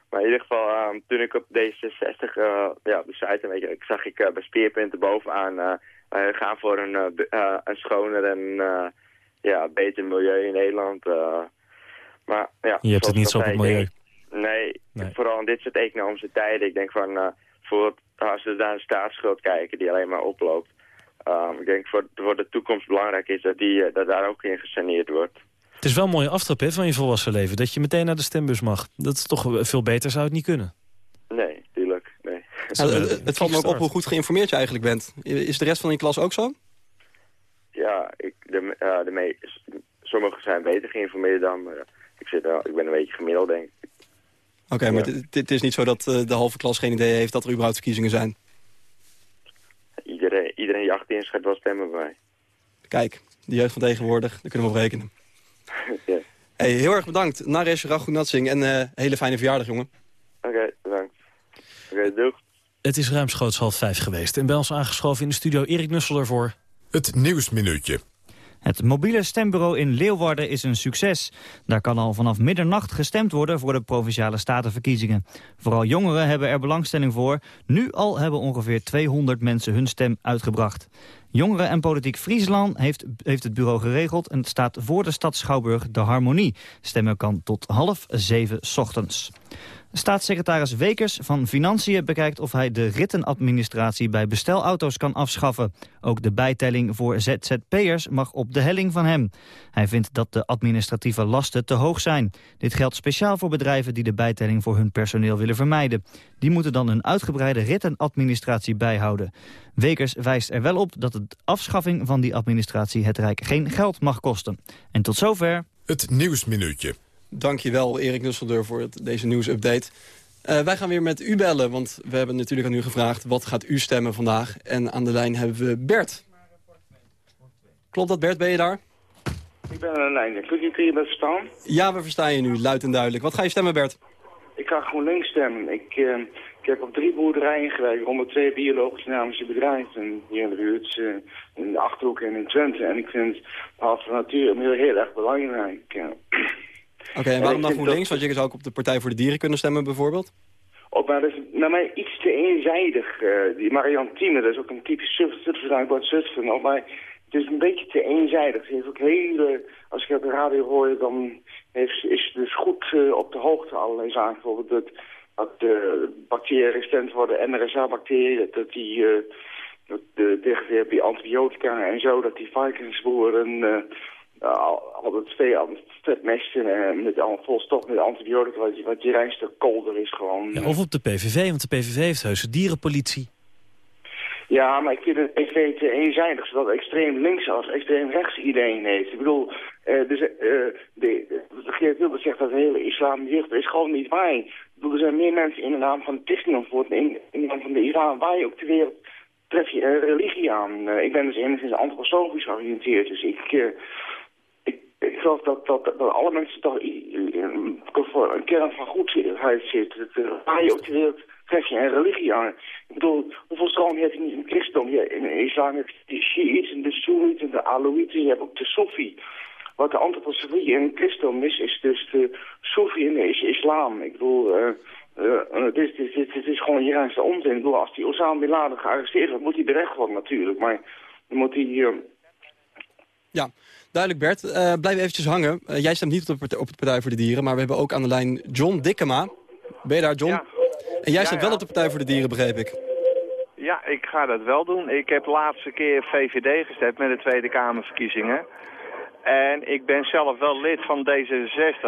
Maar in ieder geval, ehm, toen ik op D66, uh, ja, op de site, weet je, ik zag ik bij Speerpunten bovenaan, we gaan voor een, een schoner en ja, beter milieu in Nederland. maar, ja, je hebt het niet zo op het milieu. Nee, vooral in dit soort economische tijden. Ik denk van, voor, als we naar de staatsschuld kijken die alleen maar oploopt. Um, ik denk voor, voor de toekomst belangrijk is dat, die, dat daar ook in gesaneerd wordt. Het is wel een mooie aftrap hè, van je volwassen leven. Dat je meteen naar de stembus mag. Dat is toch veel beter zou het niet kunnen. Nee, tuurlijk. Nee. Nou, het, valt me ook op hoe goed geïnformeerd je eigenlijk bent. Is de rest van je klas ook zo? Ja, ik, de, uh, de sommigen zijn beter geïnformeerd dan. Maar ik, zit, uh, ik ben een beetje gemiddeld, denk ik. Oké, maar het is niet zo dat uh, de halve klas geen idee heeft dat er überhaupt verkiezingen zijn? Die achterin schrijft wel stemmen bij mij. Kijk, de jeugd van tegenwoordig, daar kunnen we op rekenen. ja. hey, heel erg bedankt, Naresh Raghunatssing en uh, hele fijne verjaardag, jongen. Oké, bedankt. Oké, okay, doeg. Het is ruimschoots half vijf geweest en bij ons aangeschoven in de studio Erik Nussel ervoor. Het Nieuwsminuutje. Het mobiele stembureau in Leeuwarden is een succes. Daar kan al vanaf middernacht gestemd worden voor de Provinciale Statenverkiezingen. Vooral jongeren hebben er belangstelling voor. Nu al hebben ongeveer 200 mensen hun stem uitgebracht. Jongeren en Politiek Friesland heeft, heeft het bureau geregeld... en het staat voor de stad Schouwburg de Harmonie. Stemmen kan tot half zeven ochtends. Staatssecretaris Wekers van Financiën bekijkt of hij de rittenadministratie bij bestelauto's kan afschaffen. Ook de bijtelling voor ZZP'ers mag op de helling van hem. Hij vindt dat de administratieve lasten te hoog zijn. Dit geldt speciaal voor bedrijven die de bijtelling voor hun personeel willen vermijden. Die moeten dan een uitgebreide rittenadministratie bijhouden. Wekers wijst er wel op dat de afschaffing van die administratie het Rijk geen geld mag kosten. En tot zover... Het Nieuwsminuutje. Dankjewel Erik Nusseldeur voor het, deze nieuwsupdate. Uh, wij gaan weer met u bellen, want we hebben natuurlijk aan u gevraagd... wat gaat u stemmen vandaag? En aan de lijn hebben we Bert. Klopt dat, Bert? Ben je daar? Ik ben aan de lijn. Kun je het hier verstaan? Ja, we verstaan je nu, luid en duidelijk. Wat ga je stemmen, Bert? Ik ga GroenLinks stemmen. Ik, uh, ik heb op drie boerderijen gewerkt, rond twee biologische dynamische bedrijven. Hier in de buurt, uh, in de Achterhoek en in Twente. En ik vind de natuur heel, heel erg belangrijk. Oké, en waarom dan GroenLinks? Want je zou ook op de Partij voor de Dieren kunnen stemmen bijvoorbeeld? Oh, maar dat is naar mij iets te eenzijdig. Uh, die Marianne Thieme, dat is ook een typisch Zutphen uit Zutphen. Maar het is een beetje te eenzijdig. Ze heeft ook hele... Als ik op de radio hoor, dan heeft, is ze dus goed uh, op de hoogte allerlei zaken. Bijvoorbeeld dat, dat de bacteriën resistent worden, NRSA-bacteriën, dat die... Uh, dat de, die antibiotica en zo, dat die varkensboeren... Uh, al, al het twee vetmesten en met al vol stof met antibiotica, wat, wat je reinste kolder is gewoon. Ja, of op de PVV, want de PVV heeft heus dierenpolitie. Ja, maar ik vind het eenzijdig, zodat extreem links als extreem rechts iedereen heeft. Ik bedoel, uh, dus, uh, de, Geert Wilders zegt dat de hele islam jeugd is gewoon niet waar. Ik bedoel, er zijn meer mensen in de naam van het christendom voor in, in de naam van de Iran. Waar je ook ter wereld tref je een religie aan. Ik ben dus enigszins antroposofisch georiënteerd, dus ik ik geloof dat, dat, dat alle mensen toch voor een kern van goedheid zitten. Waar je ook de wereld tref je een religie aan. Ik bedoel, hoeveel stroom heb je niet in het christendom? Ja, in de islam heb je de Shiites en de Soenieten en de Aloïten. Je hebt ook de Sofi. Wat de antroposofie in christendom is, is dus de Sofi in de islam. Ik bedoel, uh, het, is, het, is, is gewoon juist onzin. Ik bedoel, als die Osama Bin Laden gearresteerd wordt, moet hij berecht worden natuurlijk. Maar dan moet hij... Uh, ja, duidelijk Bert. Uh, blijf eventjes hangen. Uh, jij stemt niet op de, Partij voor de Dieren, maar we hebben ook aan de lijn John Dikkema. Ben je daar, John? Ja. En jij stemt wel op de Partij voor de Dieren, begreep ik. Ja, ik ga dat wel doen. Ik heb de laatste keer VVD gestemd met de Tweede Kamerverkiezingen. En ik ben zelf wel lid van D66.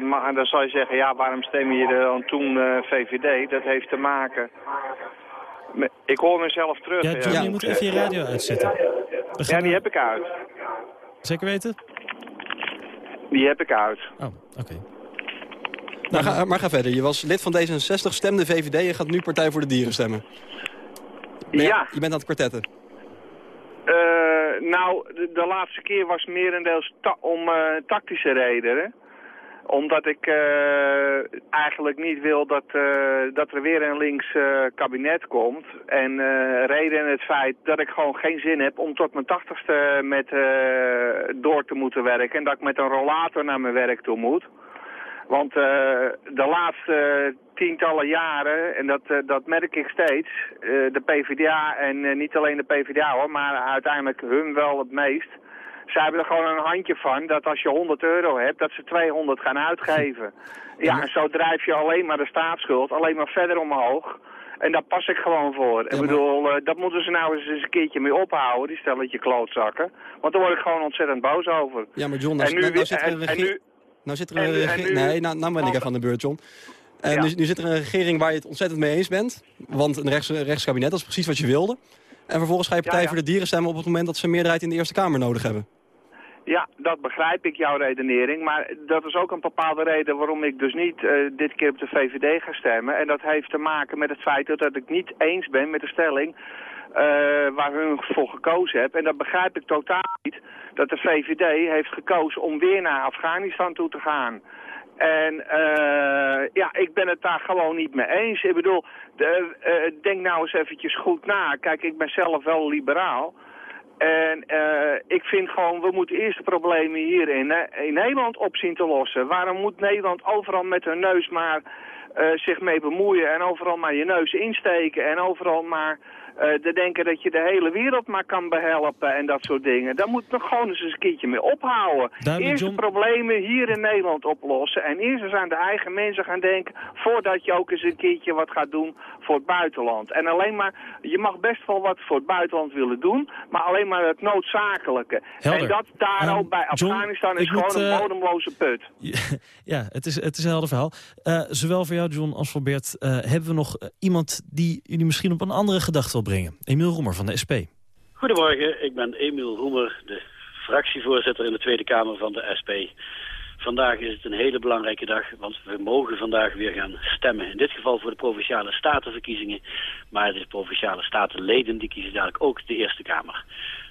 Maar dan zou je zeggen, ja, waarom stem je dan toen uh, VVD? Dat heeft te maken... Met, ik hoor mezelf terug. Ja, John, je moet even je radio uitzetten. Ja, die heb ik uit. Zeker weten? Die heb ik uit. Oh, oké. Maar, ga, maar ga verder. Je was lid van D66, stemde VVD en gaat nu Partij voor de Dieren stemmen. Ben ja. Je, bent aan het kwartetten. Uh, nou, de, de, laatste keer was merendeels ta om uh, tactische redenen omdat ik uh, eigenlijk niet wil dat, uh, dat er weer een links uh, kabinet komt. En reden het feit dat ik gewoon geen zin heb om tot mijn tachtigste met, door te moeten werken. En dat ik met een rollator naar mijn werk toe moet. Want uh, de laatste tientallen jaren, en dat, dat merk ik steeds, de PvdA en niet alleen de PvdA hoor, maar uiteindelijk hun wel het meest. Zij hebben er gewoon een handje van dat als je 100 euro hebt, dat ze 200 gaan uitgeven. Ja, en zo drijf je alleen maar de staatsschuld alleen maar verder omhoog. En daar pas ik gewoon voor. Ik bedoel, uh, dat moeten ze nou eens een keertje mee ophouden, die stelletje klootzakken. Want daar word ik gewoon ontzettend boos over. Ja, maar John, nou, nou, nou zit er een regering... Nou zit er een regering... Nee, nou, nou ben ik even aan de beurt, John. En ja. nu, nu, zit er een regering waar je het ontzettend mee eens bent. Want een rechts, rechtskabinet, dat is precies wat je wilde. En vervolgens ga je Partij ja, ja. voor de Dieren stemmen op het moment dat ze een meerderheid in de Eerste Kamer nodig hebben. Ja, dat begrijp ik, jouw redenering. Maar dat is ook een bepaalde reden waarom ik dus niet uh, dit keer op de VVD ga stemmen. En dat heeft te maken met het feit dat ik niet eens ben met de stelling uh, waar hun voor gekozen hebben. En dat begrijp ik totaal niet, dat de VVD heeft gekozen om weer naar Afghanistan toe te gaan. En uh, ja, ik ben het daar gewoon niet mee eens. Ik bedoel, de, denk nou eens eventjes goed na. Kijk, ik ben zelf wel liberaal. Ik vind gewoon, we moeten eerst de problemen hier in, in Nederland op zien te lossen. Waarom moet Nederland overal met hun neus maar uh, zich mee bemoeien en overal maar je neus insteken en overal maar uh, te denken dat je de hele wereld maar kan behelpen en dat soort dingen. Daar moet nog gewoon eens een keertje mee ophouden. Eerst John. de problemen hier in Nederland oplossen en eerst eens aan de eigen mensen gaan denken voordat je ook eens een keertje wat gaat doen voor het buitenland. En alleen maar, je mag best wel wat voor het buitenland willen doen, maar alleen maar het noodzakelijke. Helder. En dat daar Um, ook bij John, Afghanistan is gewoon moet, een eh, bodemloze put. Ja, het is, het is een helder verhaal. Zowel voor jou, John, als voor Bert... Uh, hebben we nog uh, iemand die jullie misschien op een andere gedachte wil brengen. Emiel Roemer van de SP. Goedemorgen, ik ben Emiel Roemer, de fractievoorzitter in de Tweede Kamer van de SP. Vandaag is het een hele belangrijke dag, want we mogen vandaag weer gaan stemmen. In dit geval voor de Provinciale Statenverkiezingen. Maar de Provinciale Statenleden die kiezen dadelijk ook de Eerste Kamer.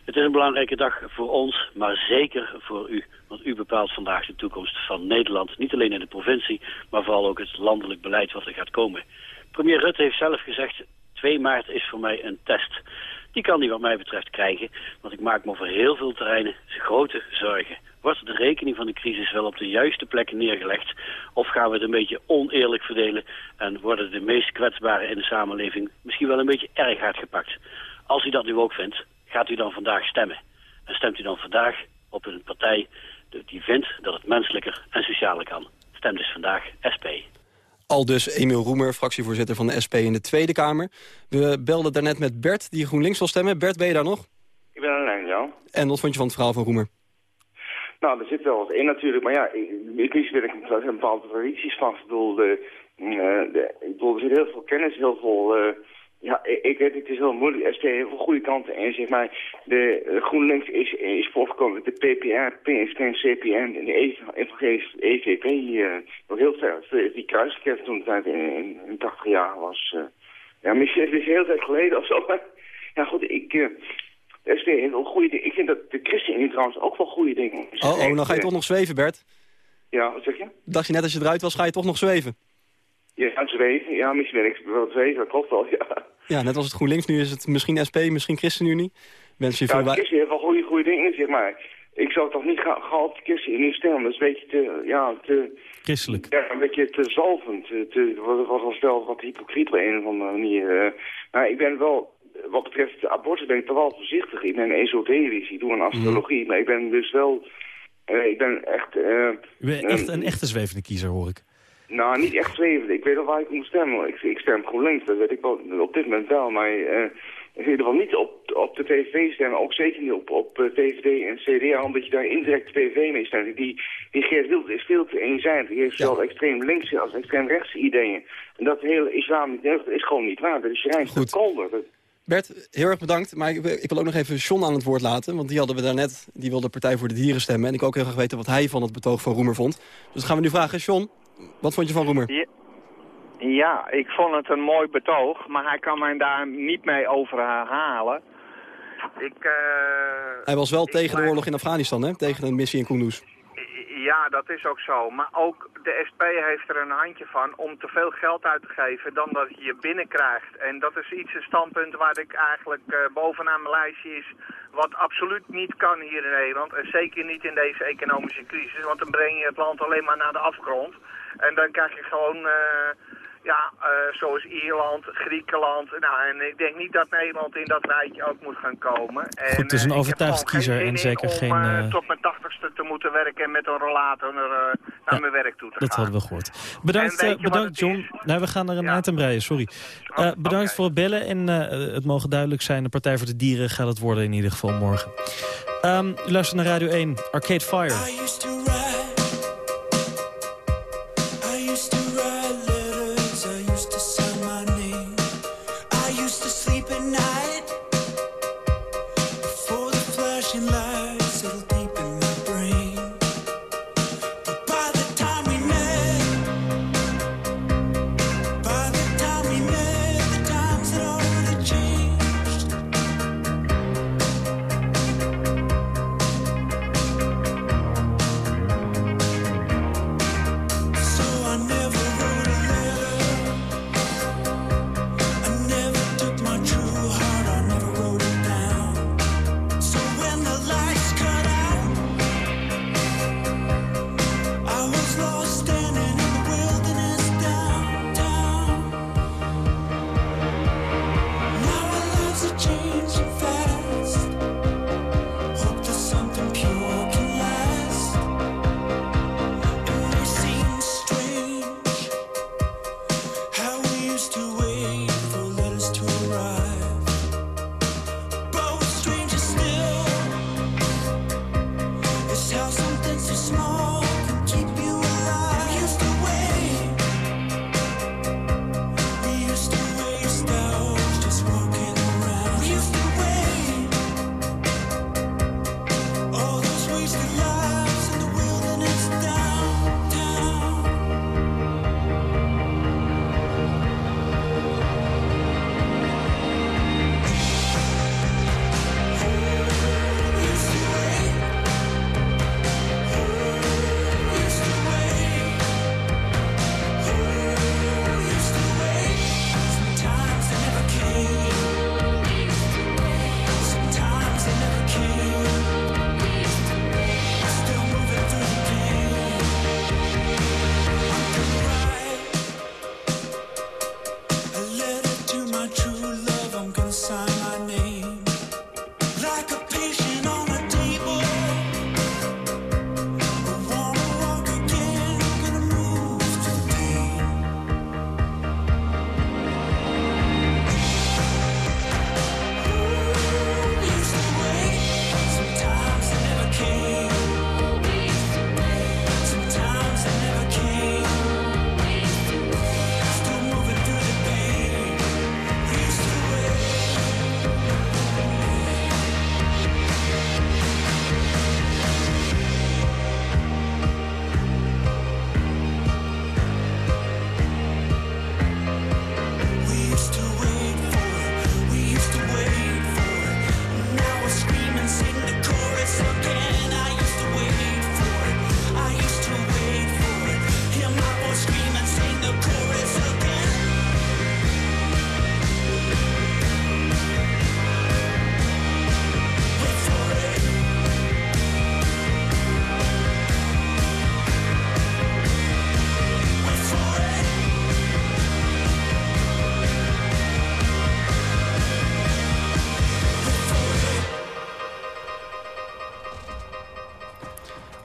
Het is een belangrijke dag voor ons, maar zeker voor u. Want u bepaalt vandaag de toekomst van Nederland. Niet alleen in de provincie, maar vooral ook het landelijk beleid wat er gaat komen. Premier Rutte heeft zelf gezegd, 2 maart is voor mij een test. Die kan hij wat mij betreft krijgen, want ik maak me over heel veel terreinen grote zorgen. Wordt de rekening van de crisis wel op de juiste plekken neergelegd? Of gaan we het een beetje oneerlijk verdelen en worden de meest kwetsbaren in de samenleving misschien wel een beetje erg hard gepakt? Als u dat nu ook vindt, gaat u dan vandaag stemmen. En stemt u dan vandaag op een partij die vindt dat het menselijker en socialer kan. Stem dus vandaag SP. Al dus Emiel Roemer, fractievoorzitter van de SP in de Tweede Kamer. We belden daarnet met Bert, die GroenLinks wil stemmen. Bert, ben je daar nog? Ik ben alleen, ja. En wat vond je van het verhaal van Roemer? Nou, er zit wel wat in natuurlijk, maar ja, ik, kies weer een bepaalde tradities van. Ik bedoel, de, uh, de, ik bedoel, er zit heel veel kennis, heel veel... Uh, ja, ik, weet, het is heel moeilijk. SP heeft heel veel goede kanten en zeg maar, de GroenLinks is, is voortgekomen met de PPR, PSP en CPN en de EVP. Uh, nog heel ver, die kruiskerk toen het in, in, in 80 jaar was. Uh, ja, misschien is het heel tijd geleden of zo. Maar, ja, goed, ik... Uh, de SP heeft wel goede dingen. Ik vind dat de ChristenUnie trouwens ook wel goede dingen. Dus oh, oh, dan ga je toch nog zweven, Bert? Ja, wat zeg je? Dacht je net als je eruit was, ga je toch nog zweven? Ja, zweven. Ja, misschien ben ik wel zweven, dat klopt wel, ja. Ja, net als het GroenLinks, nu is het misschien SP, misschien ChristenUnie. Wens je ja, veel ChristenUnie heeft wel goede, goede dingen, zeg maar. Ik zou toch niet gaan, gaan op de ChristenUnie stemmen. Dat is een beetje te, ja, te... Christelijk. Ja, een beetje te zalvend. Te, te, wat, wat was wel wat hypocriet op een of andere manier. Uh, maar ik ben wel wat betreft de abortus ben ik toch wel voorzichtig. Ik ben esoterisch, ik doe een astrologie, mm. maar ik ben dus wel... Uh, ik ben echt... Uh, U bent echt een echte zwevende kiezer, hoor ik. Nou, niet echt. Ik weet al waar ik moet stemmen. Ik, ik stem GroenLinks, dat weet ik wel, op dit moment wel. Maar uh, in ieder geval niet op, op de PVV stemmen. Ook zeker niet op, op VVD en CDA, omdat je daar indirect de PVV mee stemt. Die, die Geert Wilders is veel te eenzijdig. Die heeft ja. zowel extreem linkse als extreem rechtse ideeën. En dat hele islam is gewoon niet waar. Dat is Rijns kolder. Bert, heel erg bedankt. Maar ik, ik, wil ook nog even John aan het woord laten. Want die hadden we daarnet. Die wilde Partij voor de Dieren stemmen. En ik ook heel graag weten wat hij van het betoog van Roemer vond. Dus dat gaan we nu vragen. John, wat vond je van Roemer? Ja, ja ik vond het een mooi betoog. Maar hij kan mij daar niet mee over herhalen. Ik, uh, hij was wel tegen de oorlog in Afghanistan, hè? Tegen een missie in Kunduz. Ja, dat is ook zo. Maar ook de SP heeft er een handje van om te veel geld uit te geven dan dat je binnenkrijgt. En dat is iets, een standpunt waar ik eigenlijk uh, bovenaan mijn lijstje is Wat absoluut niet kan hier in Nederland. En zeker niet in deze economische crisis. Want dan breng je het land alleen maar naar de afgrond. En dan krijg je gewoon... Uh, ja, uh, zoals Ierland, Griekenland. Nou, en ik denk niet dat Nederland in dat rijtje ook moet gaan komen. En, Goed, het is een overtuigd kiezer en zeker om, geen... Uh, tot mijn tachtigste te moeten werken en met een rollator naar, naar ja, mijn werk toe te dat gaan. hadden we gehoord. Bedankt, bedankt John. Nou, we gaan er een ja. eind breien, sorry. Oh, bedankt okay. voor het bellen en het mogen duidelijk zijn. De Partij voor de Dieren gaat het worden in ieder geval morgen. Um, u luistert naar Radio 1, Arcade Fire.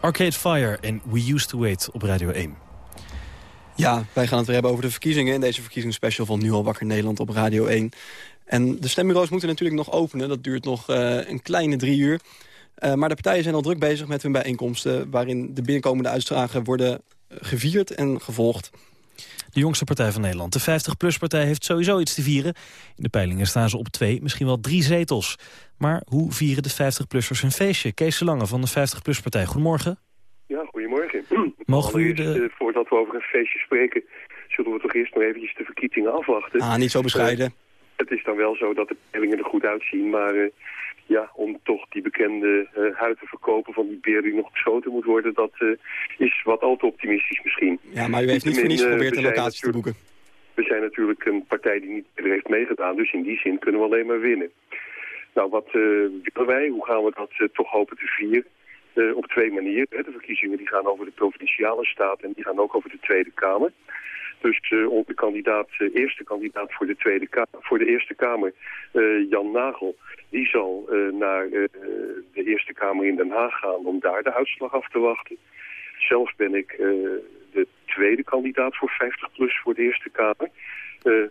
Arcade Fire en We Used to Wait op Radio 1. Ja, wij gaan het weer hebben over de verkiezingen... in deze verkiezingsspecial van Nu al wakker Nederland op Radio 1. En de stembureaus moeten natuurlijk nog openen. Dat duurt nog uh, een kleine drie uur. Uh, maar de partijen zijn al druk bezig met hun bijeenkomsten... waarin de binnenkomende uitslagen worden gevierd en gevolgd. De jongste partij van Nederland, de 50PLUS-partij, heeft sowieso iets te vieren. In de peilingen staan ze op twee, misschien wel drie zetels. Maar hoe vieren de 50-plussers hun feestje? Kees de Lange van de 50PLUS-partij, goedemorgen. Ja, goedemorgen. Mogen we u de... Voordat we over een feestje spreken, zullen we toch eerst nog eventjes de verkiezingen afwachten. Ah, niet zo bescheiden. Uh, het is dan wel zo dat de peilingen er goed uitzien, maar... Uh, ja, om toch die bekende uh, huid te verkopen van die beer die nog geschoten moet worden, dat uh, is wat al te optimistisch misschien. Ja, maar u heeft niet voor niets geprobeerd een locatie te boeken. We zijn natuurlijk een partij die niet eerder heeft meegedaan, dus in die zin kunnen we alleen maar winnen. Nou, wat willen wij? Hoe gaan we dat toch hopen te vieren? op twee manieren. De verkiezingen die gaan over de provinciale staat en die gaan ook over de Tweede Kamer. Dus uh, onze kandidaat, uh, eerste kandidaat voor de, tweede voor de Eerste Kamer, uh, Jan Nagel, die zal naar de Eerste Kamer in Den Haag gaan om daar de uitslag af te wachten. Zelf ben ik de tweede kandidaat voor 50PLUS voor de Eerste Kamer.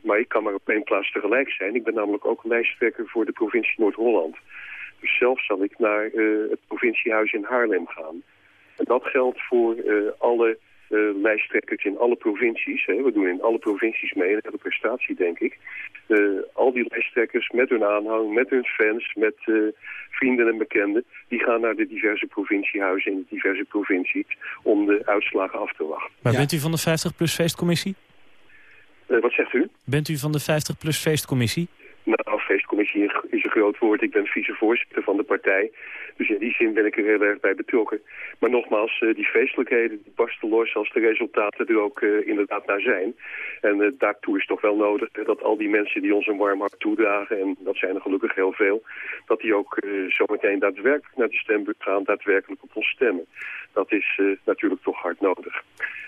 maar ik kan maar op één plaats tegelijk zijn. Ik ben namelijk ook lijsttrekker voor de provincie Noord-Holland. Dus zelf zal ik naar het provinciehuis in Haarlem gaan. En dat geldt voor alle lijsttrekkers in alle provincies. Hè. We doen in alle provincies mee, een hele prestatie denk ik. Uh, al die lijsttrekkers met hun aanhang, met hun fans, met uh, vrienden en bekenden... die gaan naar de diverse provinciehuizen in de diverse provincies om de uitslagen af te wachten. Maar bent u van de 50PLUS feestcommissie? wat zegt u? Bent u van de 50PLUS feestcommissie? Nou, feestcommissie is een groot woord. Ik ben vicevoorzitter van de partij. Dus in die zin ben ik er heel erg bij betrokken. Maar nogmaals, uh, die feestelijkheden die barsten los als de resultaten er ook uh, inderdaad naar zijn. En uh, daartoe is toch wel nodig dat al die mensen die ons een warm hart toedragen, en dat zijn er gelukkig heel veel, dat die ook zometeen daadwerkelijk naar de stembus gaan, daadwerkelijk op ons stemmen. Dat is natuurlijk toch hard nodig.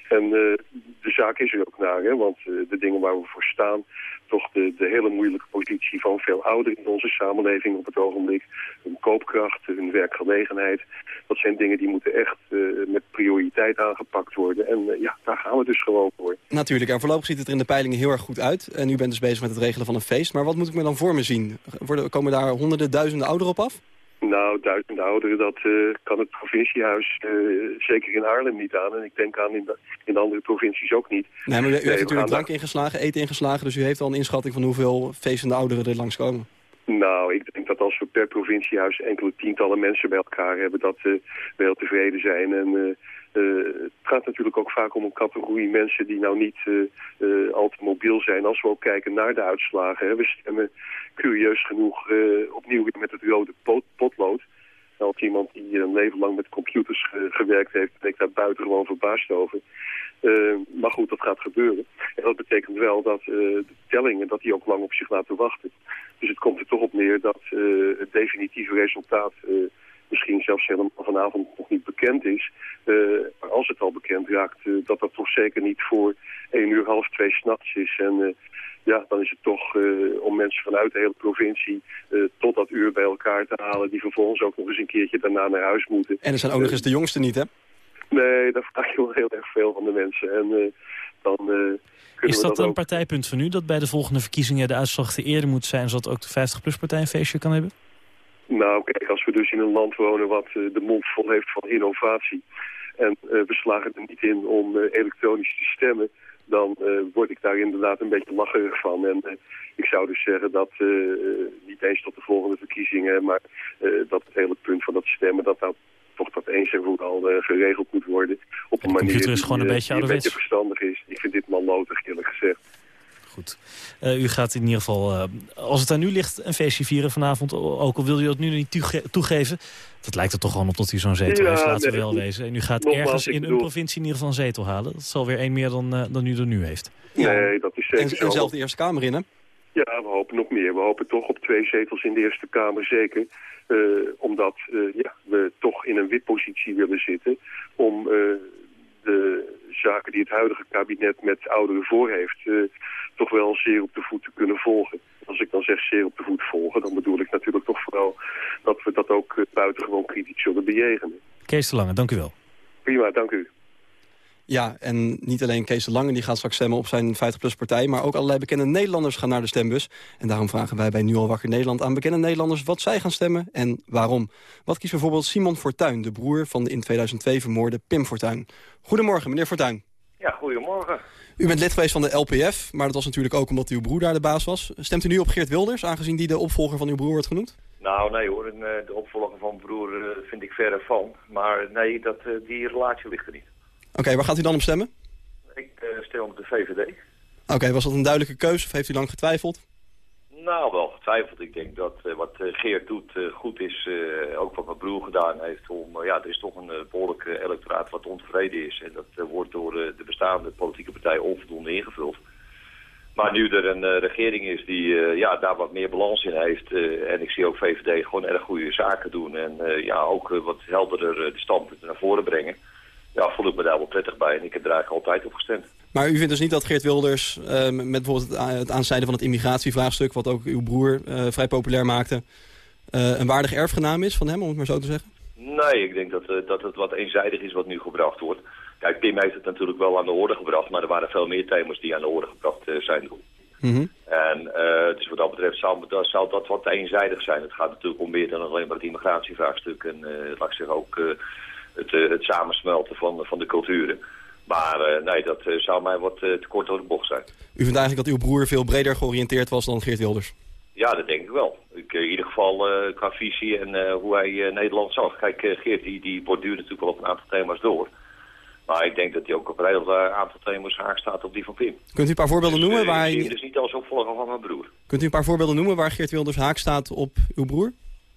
En de zaak is er ook naar, want de dingen waar we voor staan, toch de, de hele moeilijke positie van veel in onze samenleving op het ogenblik. Hun koopkracht, hun werkgelegenheid. Dat zijn dingen die moeten echt uh, met prioriteit aangepakt worden. En uh, ja, daar gaan we dus gewoon voor. Natuurlijk, en voorlopig ziet het er in de peilingen heel erg goed uit. En u bent dus bezig met het regelen van een feest. Maar wat moet ik me dan voor me zien? Worden, komen daar honderden, duizenden ouderen op af? Nou, duizenden ouderen, dat uh, kan het provinciehuis uh, zeker in Haarlem niet aan. En ik denk aan in de, in de andere provincies ook niet. Nee, maar u, heeft natuurlijk drank ingeslagen, eten ingeslagen. Dus u heeft al een inschatting van hoeveel feestende ouderen er langskomen. Nou, ik denk dat als we per provinciehuis enkele tientallen mensen bij elkaar hebben... dat uh, we heel tevreden zijn. En het gaat natuurlijk ook vaak om een categorie mensen die nou niet al te mobiel zijn. Als we ook kijken naar de uitslagen. Hè. We stemmen curieus genoeg uh, opnieuw met het rode pot potlood. Als iemand die een leven lang met computers gewerkt heeft, ben ik daar buitengewoon verbaasd over. Uh, maar goed, dat gaat gebeuren. En dat betekent wel dat uh, de tellingen dat die ook lang op zich laten wachten. Dus het komt er toch op neer dat het definitieve resultaat misschien zelfs helemaal vanavond nog niet bekend is. maar als het al bekend raakt, dat dat toch zeker niet voor één uur, half twee s'nachts is. En ja, dan is het toch uh, om mensen vanuit de hele provincie uh, tot dat uur bij elkaar te halen... die vervolgens ook nog eens een keertje daarna naar huis moeten. En er zijn ook nog eens de jongsten niet, hè? Nee, daar vraag je wel heel erg veel van de mensen. En uh, dan... is dat, dat een partijpunt van u, dat bij de volgende verkiezingen de uitslag te eerder moet zijn... zodat ook de 50PLUS-partij een feestje kan hebben? Nou, kijk, als we dus in een land wonen wat de mond vol heeft van innovatie... en we slagen er niet in om elektronisch te stemmen dan uh, word ik daar inderdaad een beetje lacherig van. En uh, ik zou dus zeggen dat uh, niet eens tot de volgende verkiezingen, maar dat het hele punt van dat stemmen, dat dat toch dat eens en vooral geregeld moet worden. Op een manier gewoon een beetje, een beetje verstandig is. Ik vind dit nodig, eerlijk gezegd. Goed. u gaat in ieder geval, als het aan u ligt, een feestje vieren vanavond. Ook al wil u dat nu niet toegeven. Dat lijkt er toch gewoon op dat u zo'n zetel ja, heeft, laten we wel wezen. En u gaat ergens in een provincie in ieder geval een zetel halen. Dat zal weer één meer dan, uh, dan u er nu heeft. Nee, dat is zeker En, en zelf de Eerste Kamer in, hè? Ja, we hopen nog meer. We hopen toch op twee zetels in de Eerste Kamer, zeker. Uh, omdat uh, ja, we toch in een witpositie willen zitten... om de zaken die het huidige kabinet met ouderen voor heeft... toch wel zeer op de voet te kunnen volgen. Als ik dan zeg zeer op de voet volgen, dan bedoel ik natuurlijk toch vooral dat we dat ook uh, buitengewoon kritisch zullen bejegenen. Kees de Lange, dank u wel. Prima, dank u. Ja, en niet alleen Kees de Lange, die gaat straks stemmen op zijn 50PLUS-partij... maar ook allerlei bekende Nederlanders gaan naar de stembus. En daarom vragen wij bij Nu al wakker Nederland aan bekende Nederlanders... wat zij gaan stemmen en waarom. Wat kiest bijvoorbeeld Simon Fortuyn, de broer van de in 2002 vermoorde Pim Fortuyn. Goedemorgen, meneer Fortuyn. Ja, goedemorgen. U bent lid geweest van de LPF, maar dat was natuurlijk ook omdat uw broer daar de baas was. Stemt u nu op Geert Wilders, aangezien die de opvolger van uw broer wordt genoemd? Nou, nee hoor, eh, de opvolger van mijn broer eh, vind ik verre van. Maar nee, dat, eh, die relatie ligt er niet. Oké, waar gaat u dan op stemmen? Ik stem op de VVD. Oké, was dat een duidelijke keuze of heeft u lang getwijfeld? Nou, wel getwijfeld. Ik denk dat uh, wat uh, Geert doet uh, goed is, ook wat mijn broer gedaan heeft. Om, ja, er is toch een behoorlijk electoraat wat ontevreden is. En dat wordt door de bestaande politieke partij onvoldoende ingevuld. Maar nu er een regering is die ja, daar wat meer balans in heeft... En ik zie ook VVD gewoon erg goede zaken doen... en ja, ook wat helderder de standpunten naar voren brengen... ja, voel ik me daar wel prettig bij en ik heb er eigenlijk altijd op gestemd. Maar u vindt dus niet dat Geert Wilders met bijvoorbeeld het aansnijden van het immigratievraagstuk... wat ook uw broer vrij populair maakte... een waardig erfgenaam is van hem, om het maar zo te zeggen? Nee, ik denk dat, dat het wat eenzijdig is wat nu gebracht wordt. Kijk, Pim heeft het natuurlijk wel aan de orde gebracht, maar er waren veel meer thema's die aan de orde gebracht zijn. Mm En dus wat dat betreft zou, dat, wat eenzijdig zijn. Het gaat natuurlijk om meer dan alleen maar het immigratievraagstuk en laat ik zeggen ook het, het samensmelten van, van de culturen. Maar nee, dat zou mij wat te kort door de bocht zijn. U vindt eigenlijk dat uw broer veel breder georiënteerd was dan Geert Wilders? Ja, dat denk ik wel. Ik, in ieder geval qua visie en hoe hij Nederland zag. Kijk, Geert die, die borduurt natuurlijk wel op een aantal thema's door. Maar ik denk dat hij ook op een heel aantal thema's haak staat op die van Pim. Kunt u een paar voorbeelden dus, noemen? Uh, waar hij... dus niet als opvolger van mijn broer. Kunt u een paar voorbeelden noemen waar Geert Wilders haak staat op uw broer?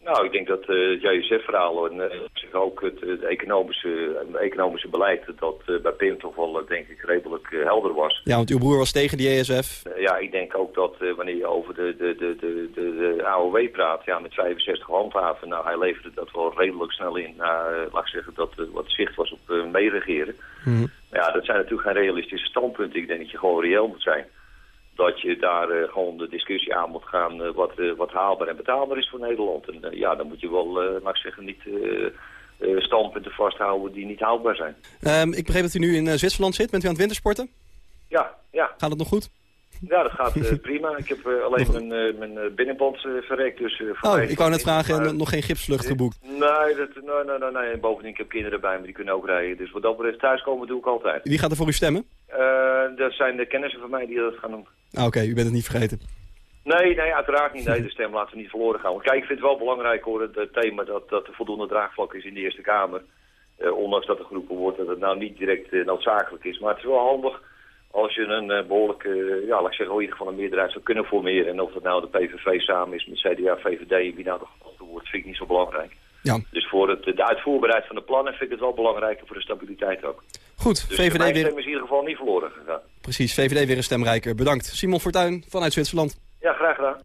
Nou, ik denk dat uh, het JSF-verhaal en uh, ook het, het economische, economische beleid... dat bij Pim toch wel, denk ik, redelijk helder was. Ja, want uw broer was tegen die JSF. ja, ik denk ook dat wanneer je over de, de, de, de, de, de AOW praat... ja, met 65 handhaven, nou, hij leverde dat wel redelijk snel in... naar, laat ik zeggen, dat wat zicht was op meeregeren. Mm -hmm. Ja, dat zijn natuurlijk geen realistische standpunten. Ik denk dat je gewoon reëel moet zijn dat je daar uh, gewoon de discussie aan moet gaan uh, wat, uh, wat haalbaar en betaalbaar is voor Nederland. En ja, dan moet je wel, mag ik zeggen, niet standpunten vasthouden die niet haalbaar zijn. Um, ik begreep dat u nu in Zwitserland zit. Bent u aan het wintersporten? Ja, ja. Gaat het nog goed? Ja, dat gaat prima. Ik heb alleen mijn, mijn binnenband verrekt. Dus, oh, ik wou net vragen, maar... nog geen gipsvlucht geboekt? Nee, dat, nee, nee, nee, nee. En bovendien, ik heb kinderen bij me, die kunnen ook rijden. Dus wat dat betreft thuiskomen doe ik altijd. Wie gaat er voor u stemmen? Dat zijn de kennissen van mij die dat gaan doen. Ah, Oké, okay, u bent het niet vergeten. Nee, nee, uiteraard niet. Nee, de stem laten we niet verloren gaan. Want kijk, ik vind het wel belangrijk hoor, het, het thema dat, dat er voldoende draagvlak is in de Eerste Kamer. Uh, ondanks dat er geroepen wordt dat het nou niet direct uh, noodzakelijk is. Maar het is wel handig als je een uh, behoorlijke, ja, laat ik zeggen, in ieder geval een meerderheid zou kunnen formeren. En of dat nou de PVV samen is met CDA, VVD en wie nou de wordt, vind ik niet zo belangrijk. Ja. Dus voor het, de uitvoerbaarheid van de plannen vind ik het wel belangrijker voor de stabiliteit ook. Goed, dus VVD mijn weer... stem is in ieder geval niet verloren gegaan. Precies, VVD weer een stemrijker. Bedankt. Simon Fortuyn vanuit Zwitserland. Ja, graag gedaan.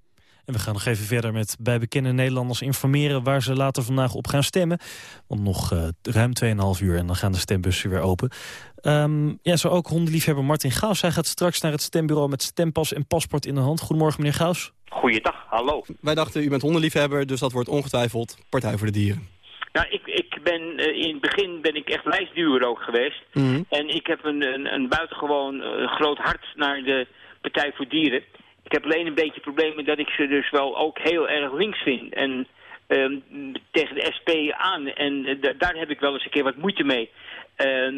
En we gaan nog even verder met bij bekende Nederlanders informeren... waar ze later vandaag op gaan stemmen. Want nog uh, ruim 2,5 uur en dan gaan de stembussen weer open. Um, ja, zo ook hondenliefhebber Martin Gaus. Hij gaat straks naar het stembureau met stempas en paspoort in de hand. Goedemorgen, meneer Gaus. Goeiedag, hallo. Wij dachten, u bent hondenliefhebber, dus dat wordt ongetwijfeld Partij voor de Dieren. Nou, ik, ik ben, uh, in het begin ben ik echt lijstduwer ook geweest. Mm -hmm. En ik heb een, een, een buitengewoon uh, groot hart naar de Partij voor Dieren. Ik heb alleen een beetje problemen dat ik ze dus wel ook heel erg links vind. En um, tegen de SP aan. En uh, daar heb ik wel eens een keer wat moeite mee.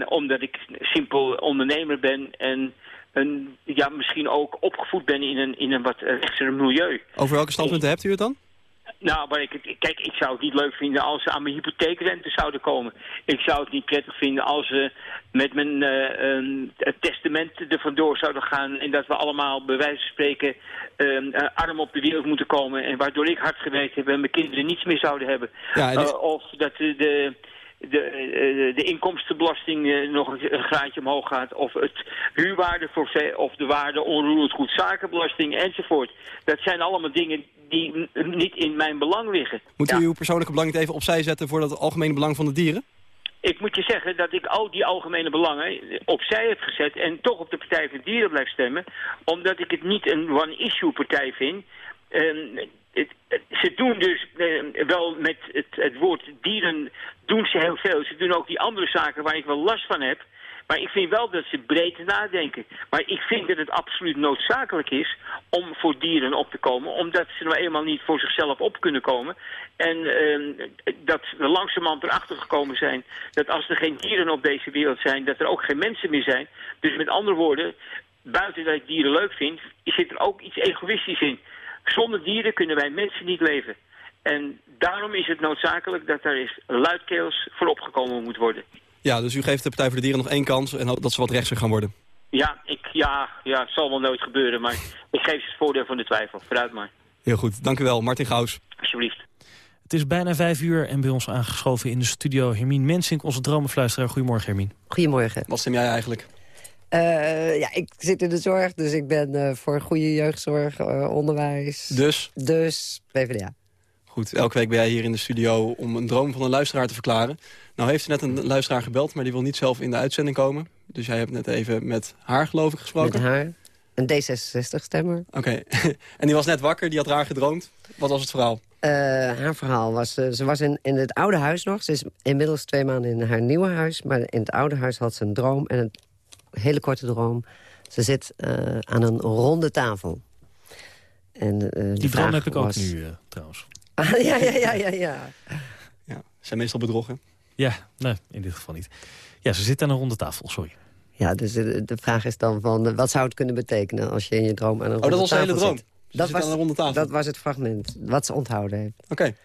Omdat ik simpel ondernemer ben en een, ja, misschien ook opgevoed ben in een, in een wat rechtser milieu. Over welke standpunten hebt u het dan? Nou, maar ik, kijk, ik zou het niet leuk vinden als ze aan mijn hypotheekrente zouden komen. Ik zou het niet prettig vinden als ze met mijn uh, testament er vandoor zouden gaan... en dat we allemaal bij wijze van spreken uh, arm op de wereld moeten komen... en waardoor ik hard gewerkt heb en mijn kinderen niets meer zouden hebben. Ja, uh, of dat de... de de, de inkomstenbelasting uh, nog een graadje omhoog gaat... of het huurwaardeforfait of de waarde onroerend goed zakenbelasting enzovoort. Dat zijn allemaal dingen die niet in mijn belang liggen. Moet u ja. uw persoonlijke belang niet even opzij zetten... voor het algemene belang van de dieren? Ik moet je zeggen dat ik al die algemene belangen opzij heb gezet... en toch op de Partij voor de Dieren blijf stemmen... omdat ik het niet een one-issue partij vind... Um, het, ze doen dus uh, wel met het, het woord dieren doen ze heel veel. Ze doen ook die andere zaken waar ik wel last van heb. Maar ik vind wel dat ze breed nadenken. Maar ik vind dat het absoluut noodzakelijk is om voor dieren op te komen. Omdat ze nou eenmaal niet voor zichzelf op kunnen komen. En uh, dat we langzamerhand erachter gekomen zijn dat als er geen dieren op deze wereld zijn, dat er ook geen mensen meer zijn. Dus met andere woorden, buiten dat ik dieren leuk vind, zit er ook iets egoïstisch in. Zonder dieren kunnen wij mensen niet leven. En daarom is het noodzakelijk dat er eens luidkeels voor opgekomen moet worden. Ja, dus u geeft de Partij voor de Dieren nog één kans en hoopt dat ze wat rechtser gaan worden. Ja, ik, ja, ja, het zal wel nooit gebeuren, maar ik geef ze het voordeel van de twijfel. Vooruit maar. Heel goed, dank u wel. Martin Gaus. Alsjeblieft. Het is bijna vijf uur en bij ons aangeschoven in de studio Hermine Mensink, onze dromenfluisteraar. Goedemorgen, Hermine. Goedemorgen. Wat stem jij eigenlijk? Eh, ja, ik zit in de zorg, dus ik ben eh, voor goede jeugdzorg, eh, onderwijs. Dus? Dus, PvdA. Goed, elke week ben jij hier in de studio om een droom van een luisteraar te verklaren. Nou heeft er net een luisteraar gebeld, maar die wil niet zelf in de uitzending komen. Dus jij hebt net even met haar, geloof ik, gesproken. Met haar. Een D66-stemmer. Oké. en die was net wakker, die had raar gedroomd. Wat was het verhaal? Uh, haar verhaal was, uh, ze was in, in het oude huis nog. Ze is inmiddels twee maanden in haar nieuwe huis. Maar in het oude huis had ze een droom. En een hele korte droom. Ze zit uh, aan een ronde tafel. En, die droom heb ik ook nu, trouwens. Ah, ja, ja, ja, ja, ja. ja. Zijn meestal bedroggen? Ja, nee, in dit geval niet. Ja, ze zit aan een ronde tafel, sorry. Ja, dus de, de vraag is dan van, wat zou het kunnen betekenen... als je in je droom aan een ronde tafel zit? Oh, dat was de hele droom? Dat was, aan een ronde tafel? dat was het fragment, wat ze onthouden heeft. Oké.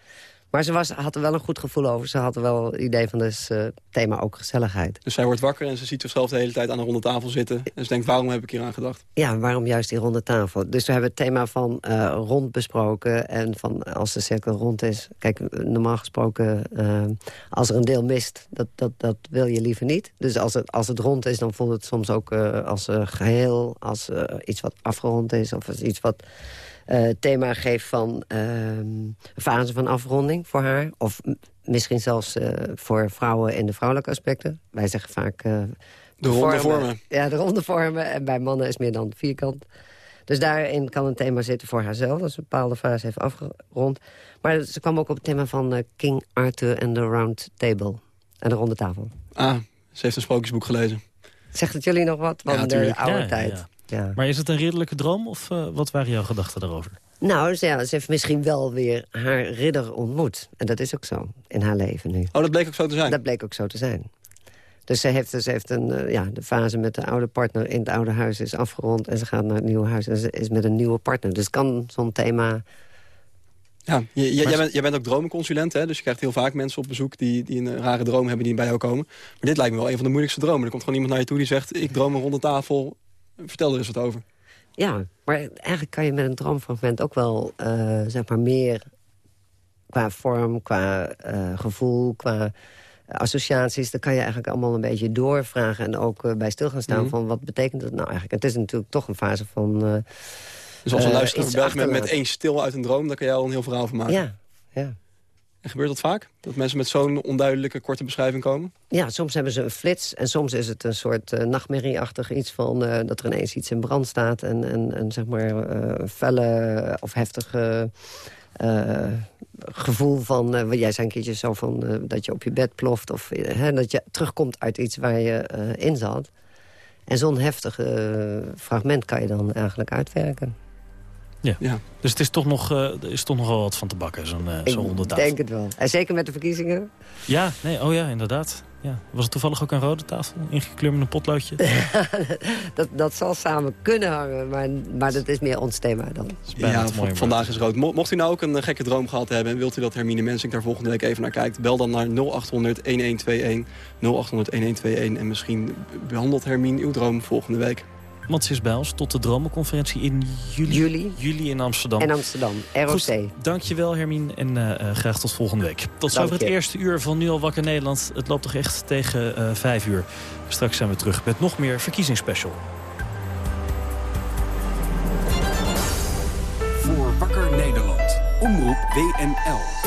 Maar ze was, had er wel een goed gevoel over. Ze had er wel het idee van, dus uh, thema ook gezelligheid. Dus zij wordt wakker en ze ziet zichzelf de hele tijd aan een ronde tafel zitten. En ze denkt, waarom heb ik hier aan gedacht? Ja, waarom juist die ronde tafel? Dus we hebben het thema van uh, rond besproken. En van als de cirkel rond is... Kijk, normaal gesproken, uh, als er een deel mist, dat, dat, dat wil je liever niet. Dus als het, als het rond is, dan voelt het soms ook als geheel... als iets wat afgerond is of als iets wat thema geeft van uh, een fase van afronding voor haar. Of misschien zelfs uh, voor vrouwen in de vrouwelijke aspecten. Wij zeggen vaak... de ronde vormen. Ja, de ronde vormen. En bij mannen is meer dan vierkant. Dus daarin kan een thema zitten voor haarzelf. Als een bepaalde fase heeft afgerond. Maar ze kwam ook op het thema van King Arthur en the Round Table. En de ronde tafel. Ah, ze heeft een sprookjesboek gelezen. Zegt het jullie nog wat van ja, de oude ja, tijd? Ja. Ja. Maar is het een ridderlijke droom of uh, wat waren jouw gedachten daarover? Nou, ze, ja, ze heeft misschien wel weer haar ridder ontmoet. En dat is ook zo in haar leven nu. Oh, dat bleek ook zo te zijn? Dat bleek ook zo te zijn. Dus ze heeft, ze heeft een, uh, ja, de fase met de oude partner in het oude huis is afgerond... en ze gaat naar het nieuwe huis en ze is met een nieuwe partner. Dus kan zo'n thema... Ja, je, jij, bent, jij bent ook dromenconsulent, hè? dus je krijgt heel vaak mensen op bezoek... Die, die een rare droom hebben die bij jou komen. Maar dit lijkt me wel een van de moeilijkste dromen. Er komt gewoon iemand naar je toe die zegt... ik droom een ronde tafel, vertel er eens wat over. Ja, maar eigenlijk kan je met een droomfragment ook wel, uh, zeg maar, meer qua vorm, qua uh, gevoel, qua associaties... dan kan je eigenlijk allemaal een beetje doorvragen en ook uh, bij stil gaan staan... Mm -hmm. van wat betekent dat nou eigenlijk? Het is natuurlijk toch een fase van... dus als een luisteraar belt met, met één stil uit een droom... dan kan jij al een heel verhaal van maken. Ja, ja. En gebeurt dat vaak? Dat mensen met zo'n onduidelijke, korte beschrijving komen? Ja, soms hebben ze een flits. En soms is het een soort uh, nachtmerrieachtig iets van... Uh, dat er ineens iets in brand staat. En, en, en zeg maar uh, felle of heftige gevoel van... wat jij zei een keertje zo van dat je op je bed ploft. Of dat je terugkomt uit iets waar je in zat. En zo'n heftig fragment kan je dan eigenlijk uitwerken. Ja. ja. Dus het is toch nog, uh, er is toch nog wel wat van te bakken, zo'n uh, zo ronde tafel. Ik denk het wel. En zeker met de verkiezingen. Ja, nee, oh ja, inderdaad. Ja. Was het toevallig ook een rode tafel? Ingekleurd met een potloodje? dat, dat zal samen kunnen hangen, maar, maar dat is meer ons thema dan. Ja, vandaag is rood. Mocht u nou ook een gekke droom gehad hebben... en wilt u dat Hermine Mensink daar volgende week even naar kijkt... bel dan naar 0800-1121, 0800-1121... en misschien behandelt Hermine uw droom volgende week. Matsis Bijls tot de Dromenconferentie in juli. Juli. Juli in Amsterdam. In Amsterdam, ROC. Goed, dankjewel Hermine en uh, uh, graag tot volgende week. Tot zover het eerste uur van Nu al wakker Nederland. Het loopt toch echt tegen uh, vijf uur. Straks zijn we terug met nog meer verkiezingsspecial. Voor Wakker Nederland. Omroep WNL.